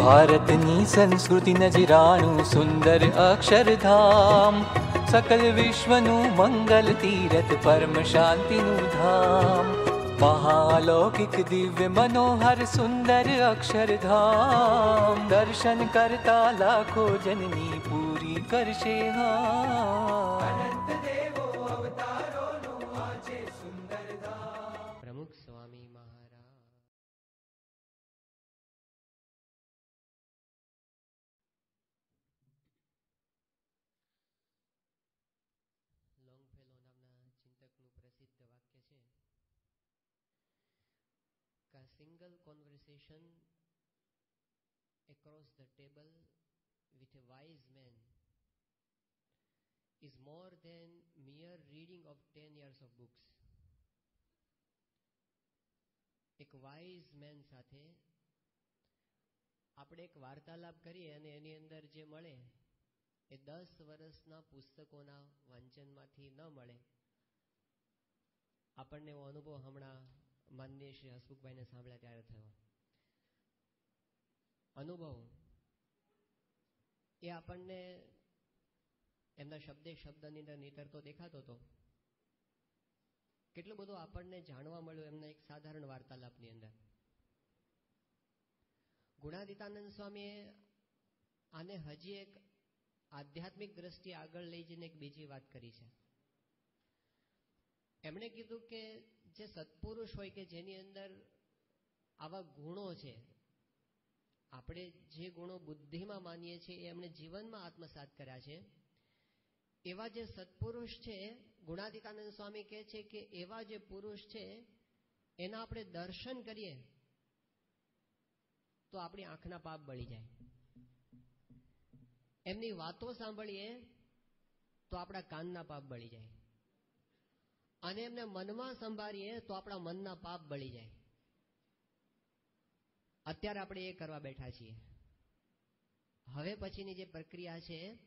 ભારતની સંસ્કૃતિ નજરાણું સુંદર અક્ષરધામ સકલ વિશ્વનું મંગલ તીરથ પરમ શાંતિનું ધામ મહાલૌકિક દિવ્ય મનોહર સુંદર અક્ષરધામ દર્શન કરતા લાખો જનની પૂરી કરશે હા conversation across the table with a wise man is more than mere reading of 10 years of books. એક વાઇઝ મેન સાથે આપણે એક વાર્તાલાપ કરીએ અને એની અંદર જે મળે એ દસ વર્ષના પુસ્તકોના વાંચનમાંથી ન મળે. આપણને એવો અનુભવ હમણાં માનનીય શ્રી હસમુખભાઈને સાંભળ્યા ત્યારે થયો. અનુભવ. એ આપણને એમના શબ્દે શબ્દની અંદર નીતરતો દેખાતો હતો. કેટલું બધું આપણને જાણવા મળ્યું એમના એક સાધારણ વાર્તાલાપની અંદર. ગુણાદિતાનંદ સ્વામીએ આને હજી એક આધ્યાત્મિક દ્રષ્ટિએ આગળ લઈ જઈને એક બીજી વાત કરી છે. એમણે કીધું કે જે સત્પુરુષ હોય કે જેની અંદર આવા ગુણો છે આપણે જે ગુણો બુદ્ધિમાં માનીએ છીએ, એ એમણે જીવનમાં આત્મસાત કર્યા છે. એવા જે સત્પુરુષ છે ગુણાતીતાનંદ સ્વામી કહે છે કે એવા જે પુરુષ છે, એના આપણે દર્શન કરીએ, તો આપણી આંખના પાપ બળી જાય. એમની વાતો સાંભળીએ, તો આપણા કાનના પાપ બળી જાય. અને એમને મનમાં સંભાળીએ, તો આપણા મનના પાપ બળી જાય. અત્યારે આપણે એ કરવા બેઠા છીએ. હવે પછીની જે પ્રક્રિયા છે,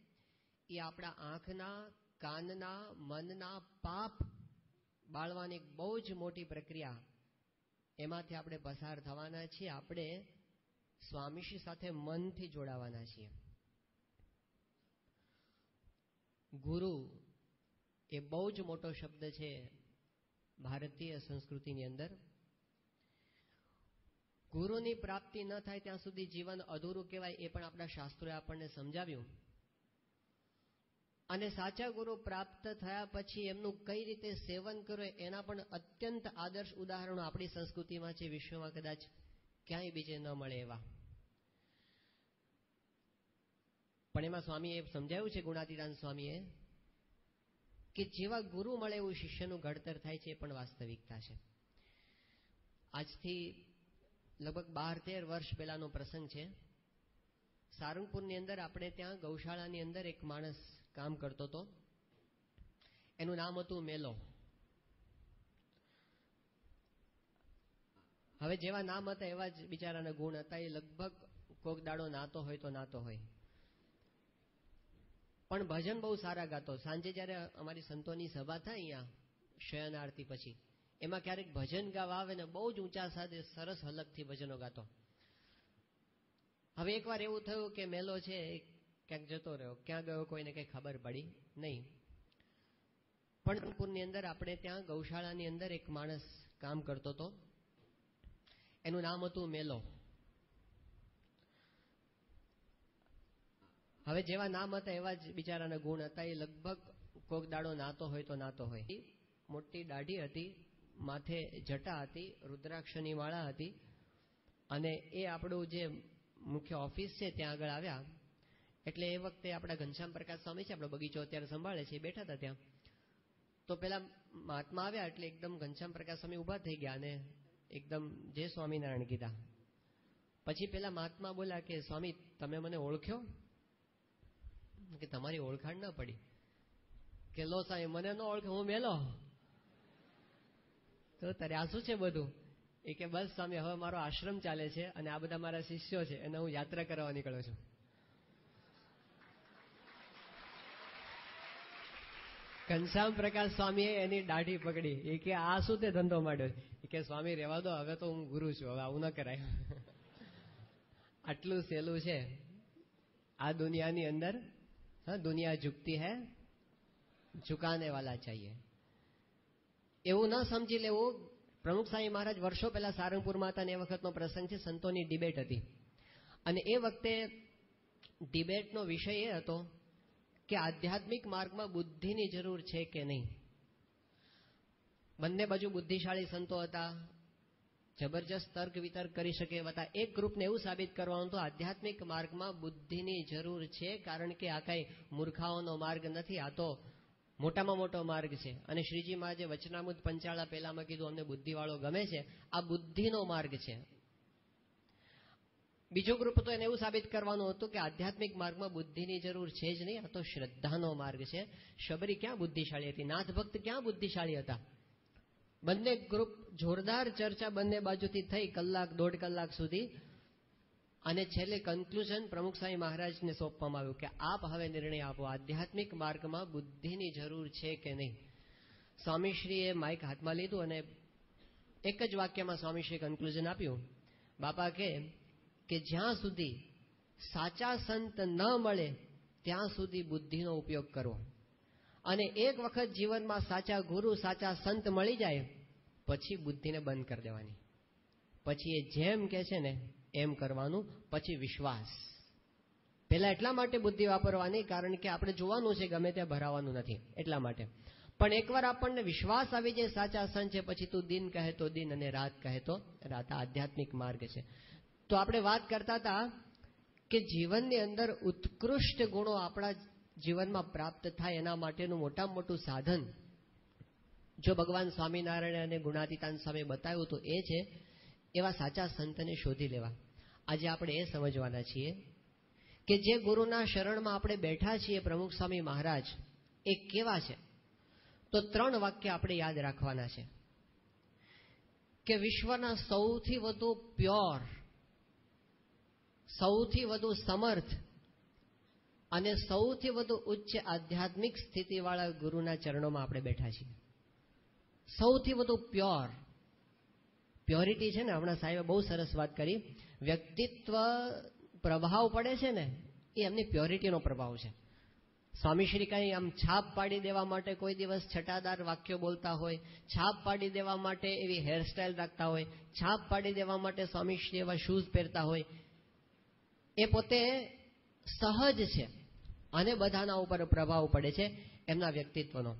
એ આપણા આંખના, કાનના, મનના પાપ બાળવાની બહુ જ મોટી પ્રક્રિયા. એમાંથી આપણે પસાર થવાના છીએ, આપણે સ્વામીશ્રી સાથે મનથી જોડાવાના છીએ. ગુરુ એ બહુ જ મોટો શબ્દ છે ભારતીય સંસ્કૃતિની અંદર. ગુરુની પ્રાપ્તિ ન થાય ત્યાં સુધી જીવન અધૂરું કહેવાય એ પણ આપણા શાસ્ત્રોએ આપણને સમજાવ્યું. અને સાચા ગુરુ પ્રાપ્ત થયા પછી એમનું કઈ રીતે સેવન કરવું એના પણ અત્યંત આદર્શ ઉદાહરણો આપણી સંસ્કૃતિમાં છે, વિશ્વમાં કદાચ ક્યાંય બીજે ન મળે એવા. પણ એમાં સ્વામીએ સમજાવ્યું છે ગુણાતીદાન સ્વામીએ, કે જેવા ગુરુ મળે એવું શિષ્યનું ઘડતર થાય છે એ પણ વાસ્તવિકતા છે. આજથી લગભગ બાર તેર વર્ષ પહેલાનો પ્રસંગ છે. સારંગપુરની અંદર આપણે ત્યાં ગૌશાળાની અંદર એક માણસ કામ કરતો હતો. એનું નામ હતું મેલો. હવે જેવા નામ હતા એવા જ બિચારાના ગુણ હતા. એ લગભગ કોક દાડો નાતો હોય તો નાતો હોય. પણ ભજન બહુ સારા ગાતો. સાંજે જ્યારે અમારી સંતોની સભા થાય અહીંયા શયન આરતી પછી એમાં ક્યારેક ભજન ગાવા આવે ને બહુ જ ઊંચા સાથે સરસ હલકથી ભજનો ગાતો. હવે એકવાર એવું થયું કે મેલો છે ક્યાંક જતો રહ્યો. ક્યાં ગયો કોઈને કઈ ખબર પડી? નહીં. પણ અંદર આપણે ત્યાં ગૌશાળાની અંદર એક માણસ કામ કરતો હતો. એનું નામ હતું મેલો. હવે જેવા નામ હતા એવા જ બિચારાના ગુણ હતા. એ લગભગ કોક દાડો નાતો હોય તો નાતો હોય. મોટી દાઢી હતી. માથે જટા હતી, રુદ્રાક્ષની માળા હતી અને એ આપણું જે મુખ્ય ઓફિસ છે ત્યાં આગળ આવ્યા. એટલે એ વખતે આપણા ઘનશ્યામ પ્રકાશ સ્વામી છે, આપણો બગીચો અત્યારે સંભાળે છે બેઠા હતા ત્યાં. તો પેલા મહાત્મા આવ્યા એટલે એકદમ ઘનશ્યામ પ્રકાશ સ્વામી ઊભા થઈ ગયા અને એકદમ જય સ્વામિનારાયણ કીધા. પછી પેલા મહાત્મા બોલ્યા કે, સ્વામી, તમે મને ઓળખ્યો? કે, તમારી ઓળખાણ ના પડી. કે, લો સાહેબ, મને ન ઓળખે, હું મેલો તો તારે આ શું છે બધું? એ કે બસ સ્વામી, હવે મારો આશ્રમ ચાલે છે અને આ બધા મારા શિષ્યો છે, એને હું યાત્રા કરવા નીકળ્યો છું. ઘનશ્યામ પ્રકાશ સ્વામીએ એની દાઢી પકડી. એ કે આ શું તે ધંધો માંડ્યો કે સ્વામી રહેવા દો, હવે તો હું ગુરુ છું, હવે આવું ન કરાય. આટલું સહેલું છે. આ દુનિયાની અંદર, હા, દુનિયા ઝુકતી હૈ ઝુકાને વાલા ચાહીએ. એવું ન સમજી લેવું. પ્રમુખ સાંઈ મહારાજ વર્ષો પહેલા સારંગપુરમાં હતા એ વખતનો પ્રસંગ છે, સંતોની ડિબેટ હતી. અને એ વખતે ડિબેટનો વિષય એ હતો કે આધ્યાત્મિક માર્ગમાં બુદ્ધિની જરૂર છે કે નહીં. બંને બાજુ બુદ્ધિશાળી સંતો હતા. જબરજસ્ત તર્ક વિતર્ક કરી શકે હતા. એક ગ્રુપને એવું સાબિત કરવાનું હતું, આધ્યાત્મિક માર્ગમાં બુદ્ધિની જરૂર છે, કારણ કે આ કઈ મૂર્ખાઓનો માર્ગ નથી, આ તો મોટામાં મોટો માર્ગ છે. અને શ્રીજી મહારાજે વચનામૃત પંચાળા પહેલામાં કીધું, અમને બુદ્ધિવાળો ગમે છે. આ બુદ્ધિનો માર્ગ છે. બીજો ગ્રુપ તો એને એવું સાબિત કરવાનું હતું કે આધ્યાત્મિક માર્ગમાં બુદ્ધિની જરૂર છે જ નહીં, આ તો શ્રદ્ધાનો માર્ગ છે. શબરી ક્યાં બુદ્ધિશાળી હતી? નાથ ભક્ત ક્યાં બુદ્ધિશાળી હતા? બંને ગ્રુપ જોરદાર ચર્ચા બંને બાજુથી થઈ, કલાક, દોઢ કલાક સુધી અને છેલ્લે કન્ક્લુઝન પ્રમુખ સ્વામી મહારાજને સોંપવામાં આવ્યું કે આપ હવે નિર્ણય આપો, આધ્યાત્મિક માર્ગમાં બુદ્ધિની જરૂર છે કે નહીં? સ્વામીશ્રીએ માઇક હાથમાં લીધું અને એક જ વાક્યમાં સ્વામીશ્રીએ કન્ક્લુઝન આપ્યું. બાપા કે કે જ્યાં સુધી સાચા સંત ન મળે, ત્યાં સુધી બુદ્ધિનો ઉપયોગ કરવો. અને એક વખત જીવનમાં સાચા ગુરુ, સાચા સંત મળી જાય, પછી બુદ્ધિને બંધ કરી દેવાની. પછી એ જેમ કે છે ને એમ કરવાનું પછી વિશ્વાસ. પહેલા એટલા માટે બુદ્ધિ વાપરવાની, કારણ કે આપણે જોવાનું છે ગમે ત્યાં ભરાવાનું નથી, એટલા માટે. પણ એકવાર આપણને વિશ્વાસ આવી જાય, સાચા સંત છે, પછી તું દિન કહે તો દિન અને રાત કહે તો રાત. આધ્યાત્મિક માર્ગ છે. તો આપણે વાત કરતા હતા કે જીવનની અંદર ઉત્કૃષ્ટ ગુણો આપણા જીવનમાં પ્રાપ્ત થાય એના માટેનું મોટામાં મોટું સાધન. જો ભગવાન સ્વામિનારાયણ અને ગુણાતીતાન સ્વામી બતાવ્યું તો એ છે એવા સાચા સંતને શોધી લેવા. આજે આપણે એ સમજવાના છીએ કે જે ગુરુના શરણમાં આપણે બેઠા છીએ પ્રમુખ સ્વામી મહારાજ, એ કેવા છે? તો ત્રણ વાક્ય આપણે યાદ રાખવાના છે. કે વિશ્વના સૌથી વધુ પ્યોર, સૌથી વધુ સમર્થ અને સૌથી વધુ ઉચ્ચ આધ્યાત્મિક સ્થિતિવાળા ગુરુના ચરણોમાં આપણે બેઠા છીએ. સૌથી વધુ પ્યોર પ્યોરિટી છે ને, હમણાં સાહેબે બહુ સરસ વાત કરી. વ્યક્તિત્વ પ્રભાવ પડે છે ને, એ એમની પ્યોરિટીનો પ્રભાવ છે. સ્વામીશ્રી કાંઈ આમ છાપ પાડી દેવા માટે કોઈ દિવસ છટાદાર વાક્યો બોલતા હોય, છાપ પાડી દેવા માટે એવી હેરસ્ટાઇલ રાખતા હોય, છાપ પાડી દેવા માટે સ્વામીશ્રી એવા શૂઝ પહેરતા હોય, એ પોતે સહજ છે અને બધાના ઉપર પ્રભાવ પડે છે એમના વ્યક્તિત્વનો.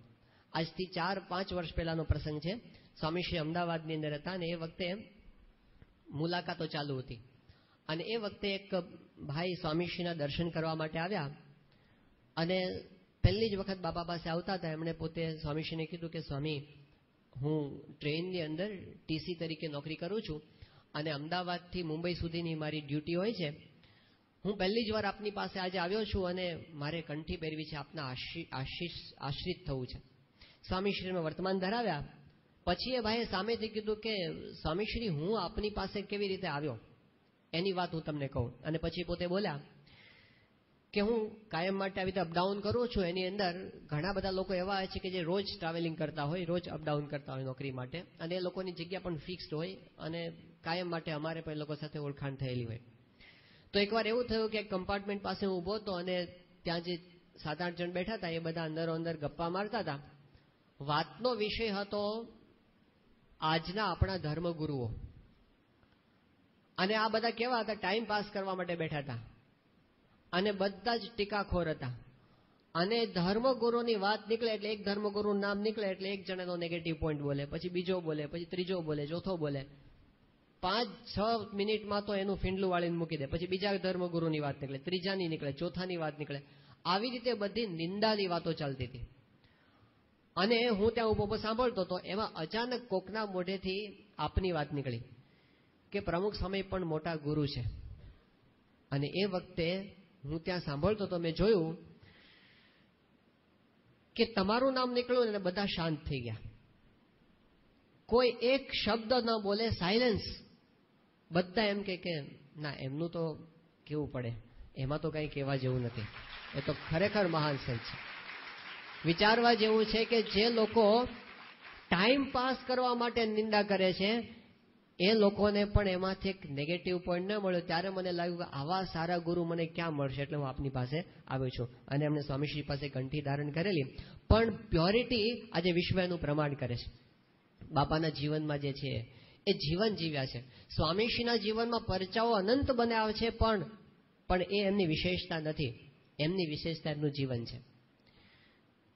આજથી ચાર પાંચ વર્ષ પહેલાનો પ્રસંગ છે. સ્વામીશ્રી અમદાવાદની અંદર હતા અને એ વખતે મુલાકાતો ચાલુ હતી. અને એ વખતે એક ભાઈ સ્વામીશ્રીના દર્શન કરવા માટે આવ્યા. અને પહેલી જ વખત બાપા પાસે આવતા હતા, એમણે પોતે સ્વામીશ્રીને કીધું કે, સ્વામી, હું ટ્રેનની અંદર ટીસી તરીકે નોકરી કરું છું અને અમદાવાદથી મુંબઈ સુધીની મારી ડ્યુટી હોય છે. હું પહેલી જ વાર આપની પાસે આજે આવ્યો છું અને મારે કંઠી પહેરવી છે. આપના આશીષ, આશ્રિત થવું છે. સ્વામીશ્રીમાં વર્તમાન ધરાવ્યા. પછી એ ભાઈએ સામેથી કીધું કે, સ્વામીશ્રી, હું આપની પાસે કેવી રીતે આવ્યો? એની વાત હું તમને કહું. અને પછી પોતે બોલ્યા કે, હું કાયમ માટે આવી રીતે અપડાઉન કરું છું. એની અંદર ઘણા બધા લોકો એવા હોય છે કે જે રોજ ટ્રાવેલિંગ કરતા હોય, રોજ અપડાઉન કરતા હોય નોકરી માટે. અને એ લોકોની જગ્યા પણ ફિક્સ્ડ હોય અને કાયમ માટે અમારે પણ એ લોકો સાથે ઓળખાણ થયેલી હોય. તો એકવાર એવું થયું કે કમ્પાર્ટમેન્ટ પાસે હું ઊભો હતો અને ત્યાં જે સાત આઠ જણ બેઠા હતા, એ બધા અંદરો અંદર ગપ્પા મારતા હતા. વાતનો વિષય હતો આજના આપણા ધર્મગુરુઓ. અને આ બધા કેવા હતા? ટાઈમ પાસ કરવા માટે બેઠા હતા. અને બધા જ ટીકાખોર હતા. અને ધર્મગુરુની વાત નીકળે એટલે એક ધર્મગુરુનું નામ નીકળે એટલે એક જણાનો નેગેટિવ પોઈન્ટ બોલે, પછી બીજો બોલે, પછી ત્રીજો બોલે, ચોથો બોલે. પાંચ, છ મિનિટમાં તો એનું ફીંડલું વાળીને મૂકી દે. પછી બીજા ધર્મગુરુની વાત નીકળે, ત્રીજાની નીકળે, ચોથાની વાત નીકળે. આવી રીતે બધી નિંદાની વાતો ચાલતી હતી. અને હું ત્યાં ઊભો સાંભળતો હતો, એમાં અચાનક કોકના મોઢેથી આપની વાત નીકળી કે પ્રમુખ સ્વામી પણ મોટા ગુરુ છે. અને એ વખતે હું ત્યાં સાંભળતો તો મેં જોયું કે તમારું નામ નીકળ્યું ને બધા શાંત થઈ ગયા. કોઈ એક શબ્દ ન બોલે સાયલેન્સ બધા એમ કે, ના, એમનું તો કેવું પડે? એમાં તો કંઈ કહેવા જેવું નથી. એ તો ખરેખર મહાન સંત છે. વિચારવા જેવું છે કે જે લોકો ટાઈમ પાસ કરવા માટે નિંદા કરે છે, એ લોકોને પણ એમાંથી એક નેગેટિવ પોઈન્ટ ન મળ્યો. ત્યારે મને લાગ્યું કે આવા સારા ગુરુ મને ક્યાં મળશે? એટલે હું આપની પાસે આવ્યો છું અને એમને સ્વામીશ્રી પાસે કંઠી ધારણ કરેલી. પણ પ્યોરિટી આજે વિશ્વ એનું પ્રમાણ કરે છે. બાપાના જીવનમાં જે છે, એ જીવન જીવ્યા છે. સ્વામીશ્રીના જીવનમાં પરચાઓ અનંત બનાવે છે પણ પણ એ એમની વિશેષતા નથી. એમની વિશેષતા એમનું જીવન છે.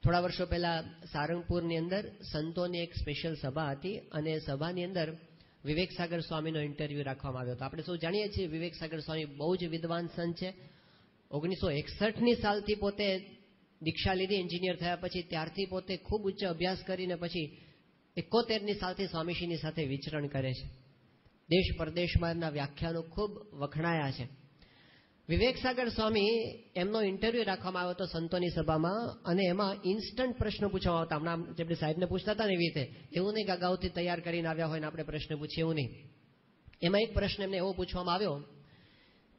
થોડા વર્ષો પહેલા સારંગપુરની અંદર સંતોની એક સ્પેશિયલ સભા હતી અને સભાની અંદર વિવેક સાગર સ્વામીનો ઇન્ટરવ્યુ રાખવામાં આવ્યો હતો. આપણે સૌ જાણીએ છીએ વિવેક સાગર સ્વામી બહુ જ વિદ્વાન સંત છે. ઓગણીસો એકસઠની સાલથી પોતે દીક્ષા લીધી એન્જિનિયર થયા પછી ત્યારથી પોતે ખૂબ ઉચ્ચ અભ્યાસ કરીને પછી એકોતેરની સાલથી સ્વામીશ્રીની સાથે વિચરણ કરે છે. દેશ પરદેશમાં એમના વ્યાખ્યાનો ખૂબ વખણાયા છે. વિવેક સાગર સ્વામી એમનો ઇન્ટરવ્યુ રાખવામાં આવ્યો હતો સંતોની સભામાં અને એમાં ઇન્સ્ટન્ટ પ્રશ્ન પૂછવામાં આવતા. હમણાં જેમણે સાહેબને પૂછતા હતા ને એવી રીતે, એવું નહીં કે અગાઉથી તૈયાર કરીને આવ્યા હોય ને આપણે પ્રશ્ન પૂછીએ એવું નહીં. એમાં એક પ્રશ્ન એમને એવો પૂછવામાં આવ્યો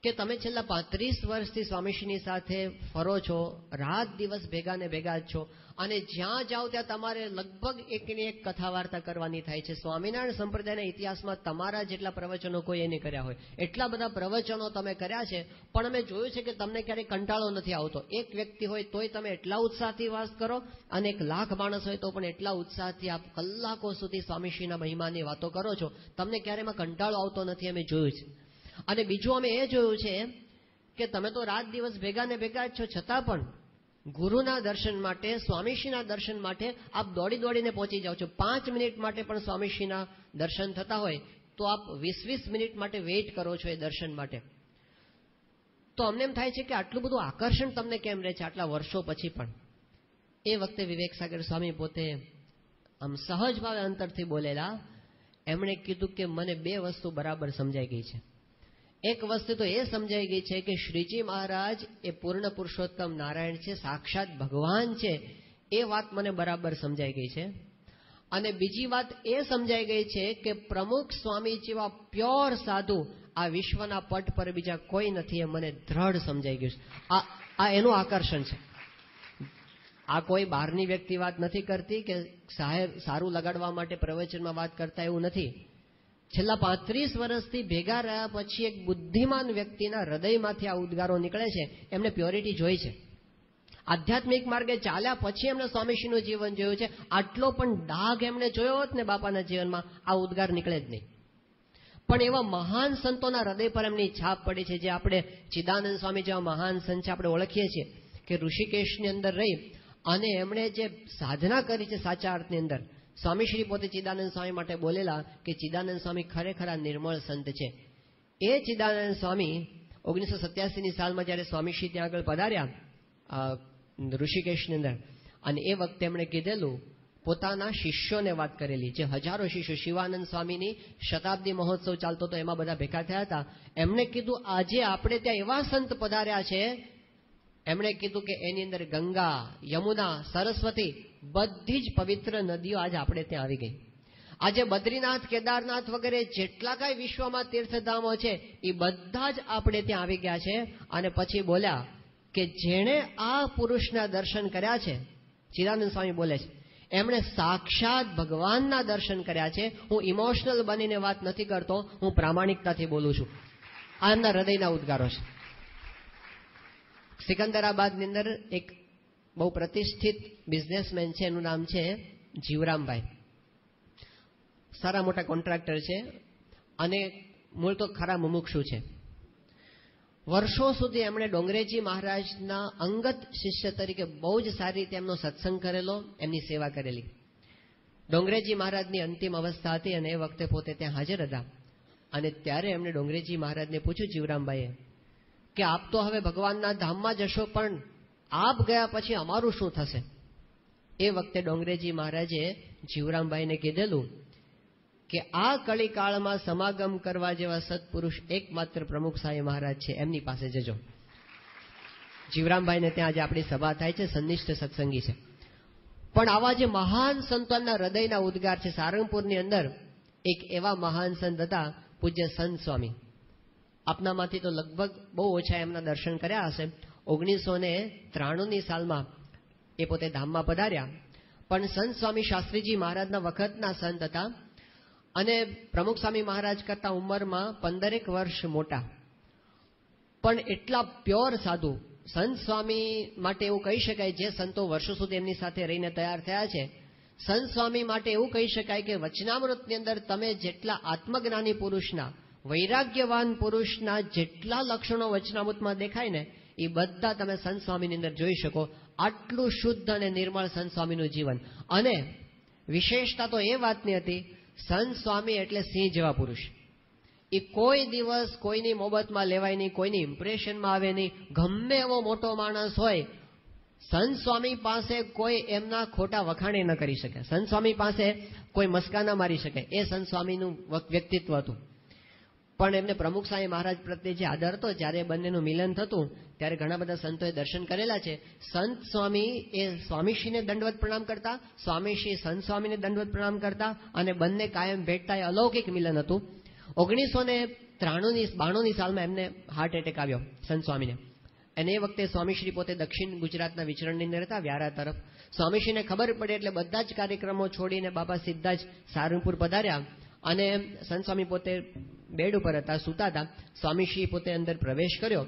કે તમે છેલ્લા પાંત્રીસ વર્ષથી સ્વામીશ્રીની સાથે ફરો છો, રાત દિવસ ભેગા ને ભેગા જ છો અને જ્યાં જાઓ ત્યાં તમારે લગભગ એકની એક કથા વાર્તા કરવાની થાય છે. સ્વામિનારાયણ સંપ્રદાયના ઇતિહાસમાં તમારા જેટલા પ્રવચનો કોઈ એને કર્યા હોય. એટલા બધા પ્રવચનો તમે કર્યા છે, પણ અમે જોયું છે કે તમને ક્યારેય કંટાળો નથી આવતો. એક વ્યક્તિ હોય તોય તમે એટલા ઉત્સાહથી વાસ કરો અને એક લાખ માણસ હોય તો પણ એટલા ઉત્સાહથી આપ કલાકો સુધી સ્વામીશ્રીના મહિમાની વાતો કરો છો. તમને ક્યારેયમાં કંટાળો આવતો નથી, અમે જોયું છે. અને બીજું અમે એ જોયું છે કે તમે તો રાત દિવસ ભેગા ને ભેગા જ છો, છતાં પણ ગુરુના દર્શન માટે, સ્વામીશ્રીના દર્શન માટે આપ દોડી દોડીને પહોંચી જાઓ છો. પાંચ મિનિટ માટે પણ સ્વામીશ્રીના દર્શન થતા હોય તો આપ વીસ વીસ મિનિટ માટે વેઇટ કરો છો એ દર્શન માટે. તો અમને એમ થાય છે કે આટલું બધું આકર્ષણ તમને કેમ રહે છે આટલા વર્ષો પછી પણ? એ વખતે વિવેક સાગર સ્વામી પોતે આમ સહજ ભાવે અંતરથી બોલેલા. એમણે કીધું કે મને બે વસ્તુ બરાબર સમજાઈ ગઈ છે. એક વસ્તુ તો એ સમજાઈ ગઈ છે કે શ્રીજી મહારાજ એ પૂર્ણ પુરુષોત્તમ નારાયણ છે, સાક્ષાત ભગવાન છે, એ વાત મને બરાબર સમજાઈ ગઈ છે. અને બીજી વાત એ સમજાઈ ગઈ છે કે પ્રમુખ સ્વામી જેવા પ્યોર સાધુ આ વિશ્વના પટ પર બીજા કોઈ નથી એ મને દ્રઢ સમજાઈ ગયું છે. આ આ એનું આકર્ષણ છે. આ કોઈ બહારની વ્યક્તિ વાત નથી કરતી કે સાહેબ સારું લગાડવા માટે પ્રવચનમાં વાત કરતા એવું નથી. છેલ્લા પાંત્રીસ વર્ષથી ભેગા રહ્યા પછી એક બુદ્ધિમાન વ્યક્તિના હૃદયમાંથી આ ઉદ્ગારો નીકળે છે. એમને પ્યોરિટી જોઈ છે. આધ્યાત્મિક માર્ગે ચાલ્યા પછી એમને સ્વામીશ્રીનું જીવન જોયું છે. આટલો પણ ડાઘ એમણે જોયો હોત ને બાપાના જીવનમાં, આ ઉદ્ગાર નીકળે જ નહીં. પણ એવા મહાન સંતોના હૃદય પર એમની છાપ પડી છે, જે આપણે ચિદાનંદ સ્વામી જેવા મહાન સંત છે, આપણે ઓળખીએ છીએ કે ઋષિકેશની અંદર રહી અને એમણે જે સાધના કરી છે સાચા અર્થની અંદર સ્વામીશ્રી પોતે ચિદાનંદ સ્વામી માટે બોલેલા કે ચિદાનંદ સ્વામી ખરેખર આ નિર્મળ સંત છે. એ ચિદાનંદ સ્વામી ઓગણીસો સત્યાસીની સાલમાં જ્યારે સ્વામીશ્રી ત્યાં આગળ પધાર્યા ઋષિકેશની અંદર, અને એ વખતે એમણે કીધેલું, પોતાના શિષ્યોને વાત કરેલી, જે હજારો શિષ્યો શિવાનંદ સ્વામીની શતાબ્દી મહોત્સવ ચાલતો તો એમાં બધા ભેગા થયા હતા. એમણે કીધું, આજે આપણે ત્યાં એવા સંત પધાર્યા છે એમણે કીધું કે એની અંદર ગંગા, યમુના, સરસ્વતી બધી જ પવિત્ર નદીઓ આજે આપણે ત્યાં આવી ગઈ. આજે બદ્રીનાથ, કેદારનાથ વગેરે જેટલા કાંઈ વિશ્વમાં તીર્થધામો છે, એ બધા જ આપણે ત્યાં આવી ગયા છે. અને પછી બોલ્યા કે જેણે આ પુરુષના દર્શન કર્યા છે, ચિદાનંદ સ્વામી બોલે છે, એમણે સાક્ષાત ભગવાનના દર્શન કર્યા છે. હું ઇમોશનલ બનીને વાત નથી કરતો, હું પ્રામાણિકતાથી બોલું છું. આના હૃદયના ઉદ્ગારો છે. સિકંદરાબાદની અંદર એક બહુ પ્રતિષ્ઠિત બિઝનેસમેન છે, એનું નામ છે જીવરામભાઈ. સારા મોટા કોન્ટ્રાક્ટર છે અને મૂળ તો ખરા મુમુક્ષુ છે. વર્ષો સુધી એમણે ડોંગરેજી મહારાજના અંગત શિષ્ય તરીકે બહુ જ સારી રીતે એમનો સત્સંગ કરેલો, એમની સેવા કરેલી. ડોંગરેજી મહારાજની અંતિમ અવસ્થા હતી અને એ વખતે પોતે ત્યાં હાજર હતા. અને ત્યારે એમણે ડોંગરેજી મહારાજને પૂછ્યું, જીવરામભાઈએ કે આપ તો હવે ભગવાનના ધામમાં જશો, પણ આપ ગયા પછી અમારું શું થશે? એ વખતે ડોંગરેજી મહારાજે જીવરામભાઈને કીધેલું કે આ કળીકાળમાં સમાગમ કરવા જેવા સત્પુરુષ એકમાત્ર પ્રમુખ સાહેબ મહારાજ છે, એમની પાસે જજો. જીવરામભાઈને ત્યાં આજે આપણી સભા થાય છે, સંનિષ્ઠ સત્સંગી છે. પણ આવા જે મહાન સંતોના હૃદયના ઉદ્ગાર છે, સારંગપુરની અંદર એક એવા મહાન સંત હતા, પૂજ્ય સંત સ્વામી. આપનામાંથી તો લગભગ બહુ ઓછા એમના દર્શન કર્યા હશે. ઓગણીસો ને ત્રાણુંની સાલમાં એ પોતે ધામમાં પધાર્યા. પણ સંત સ્વામી શાસ્ત્રીજી મહારાજના વખતના સંત હતા અને પ્રમુખ સ્વામી મહારાજ કરતા ઉંમરમાં પંદરેક વર્ષ મોટા. પણ એટલા પ્યોર સાધુ. સંત સ્વામી માટે એવું કહી શકાય જે સંતો વર્ષો સુધી એમની સાથે રહીને તૈયાર થયા છે. સંત સ્વામી માટે એવું કહી શકાય કે વચનામૃતની અંદર તમે જેટલા આત્મજ્ઞાની પુરુષના વૈરાગ્યવાન પુરુષના જેટલા લક્ષણો વચનામૃતમાં દેખાય ને, એ બધા તમે સંત અંદર જોઈ શકો. આટલું શુદ્ધ અને નિર્મળ સંત જીવન. અને વિશેષતા તો એ વાતની હતી સંત સ્વામી એટલે સિંહ જેવા પુરુષ. એ કોઈ દિવસ કોઈની મોબતમાં લેવાય નહીં, કોઈની ઇમ્પ્રેશનમાં આવે નહીં. ગમે એવો મોટો માણસ હોય સંત પાસે કોઈ એમના ખોટા વખાણે ન કરી શકે. સંત પાસે કોઈ મસ્કા ન મારી શકે. એ સંત વ્યક્તિત્વ હતું. પણ એમને પ્રમુખ સ્વામી મહારાજ પ્રત્યે જે આદર હતો, જ્યારે બંનેનું મિલન થતું, ત્યારે ઘણા બધા સંતોએ દર્શન કરેલા છે. સંત સ્વામી એ સ્વામીશ્રીને દંડવત પ્રણામ કરતા, સ્વામીશ્રી સંત સ્વામીને દંડવત પ્રણામ કરતા, અને બંને કાયમ ભેટતા એ અલૌકિક મિલન હતું. ઓગણીસો ને ત્રાણુંની, બાણુંની સાલમાં એમને હાર્ટ એટેક આવ્યો, સંત સ્વામીને. અને એ વખતે સ્વામીશ્રી પોતે દક્ષિણ ગુજરાતના વિચરણની અંદર હતા, વ્યારા તરફ. સ્વામીશ્રીને ખબર પડે એટલે બધા જ કાર્યક્રમો છોડીને બાબા સીધા જ સારંગપુર પધાર્યા. અને સંત સ્વામી પોતે બેડ ઉપર હતા, સૂતા હતા. સ્વામીશ્રી પોતે અંદર પ્રવેશ કર્યો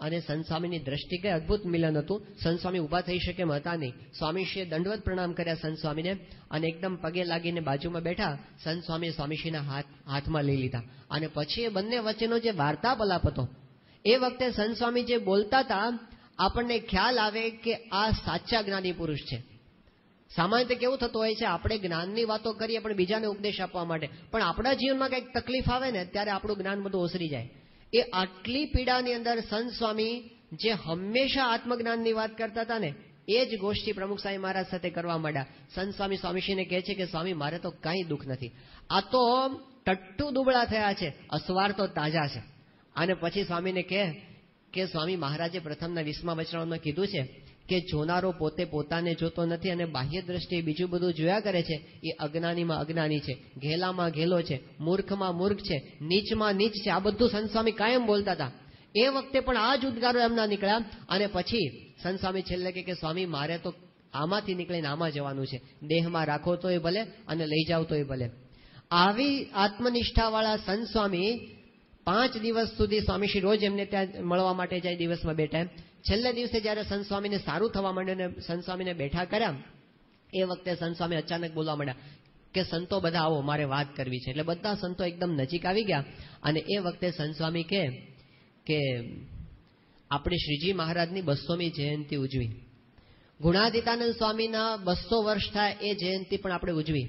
અને સંત સ્વામીની દ્રષ્ટિ કઈ અદભુત મિલન હતું. સંત સ્વામી ઊભા થઈ શકે એમ હતા નહીં. સ્વામીશ્રીએ દંડવત પ્રણામ કર્યા સંત સ્વામીને અને એકદમ પગે લાગીને બાજુમાં બેઠા સંત સ્વામીએ સ્વામીશ્રીના હાથ, હાથમાં લઈ લીધા. અને પછી એ બંને વચ્ચેનો જે વાર્તાપલાપ હતો, એ વખતે સંત સ્વામી જે બોલતા હતા, આપણને ખ્યાલ આવે કે આ સાચા જ્ઞાની પુરુષ છે. સામાન્ય કેવું થતું હોય છે, આપણે જ્ઞાનની વાતો કરીએ પણ બીજાને ઉપદેશ આપવા માટે. પણ આપણા જીવનમાં કંઈક તકલીફ આવે ને, ત્યારે આપણું જ્ઞાન બધું ઓસરી જાય. એ આટલી પીડાની અંદર સંત સ્વામી જે હંમેશા આત્મજ્ઞાનની વાત કરતા હતા ને, એ જ ગોષ્ઠી પ્રમુખ સ્વામી મહારાજ સાથે કરવા માંડ્યા. સંત સ્વામી સ્વામીશ્રીને કહે છે કે, સ્વામી, મારે તો કાંઈ દુઃખ નથી. આ તો ટટ્ટુ દુબળા થયા છે, અસવાર તો તાજા છે. અને પછી સ્વામીને કહે કે, સ્વામી, મહારાજે પ્રથમના વીસમા વચનામાં કીધું છે કે જોનારો પોતે પોતાને જોતો નથી અને બાહ્ય દ્રષ્ટિએ બીજું બધું જોયા કરે છે, એ અજ્ઞાનીમાં અજ્ઞાની છે, ઘેલામાં ઘેલો છે, મૂર્ખમાં મૂર્ખ છે, નીચમાં નીચ છે, આ બધું સંસ્વામી કાયમ બોલતા હતા. એ વખતે પણ આ જ ઉદ્ગારો એમના નીકળ્યા અને પછી સંસ્વામી છેલ્લે કે સ્વામી, મારે તો આમાંથી નીકળીને આમાં જવાનું છે. દેહમાં રાખો તો એ ભલે અને લઈ જાવ તો એ ભલે. આવી આત્મનિષ્ઠાવાળા સંત સ્વામી પાંચ દિવસ સુધી સ્વામીશ્રી રોજ એમને ત્યાં મળવા માટે જાય, દિવસમાં બે ટાઈમ. છેલ્લે દિવસે જ્યારે સંત સ્વામીને સારું થવા માંડ્યું સંત બેઠા કર્યા, એ વખતે સંત સ્વામી અચાનક બોલવા માંડ્યા કે, સંતો બધા આવો, મારે વાત કરવી છે. એટલે બધા સંતો એકદમ નજીક આવી ગયા અને એ વખતે સંત સ્વામી કે કે આપણે શ્રીજી મહારાજની બસોમી જયંતિ ઉજવી. ગુણાદિતાનંદ સ્વામીના બસો વર્ષ થાય એ જયંતિ પણ આપણે ઉજવી.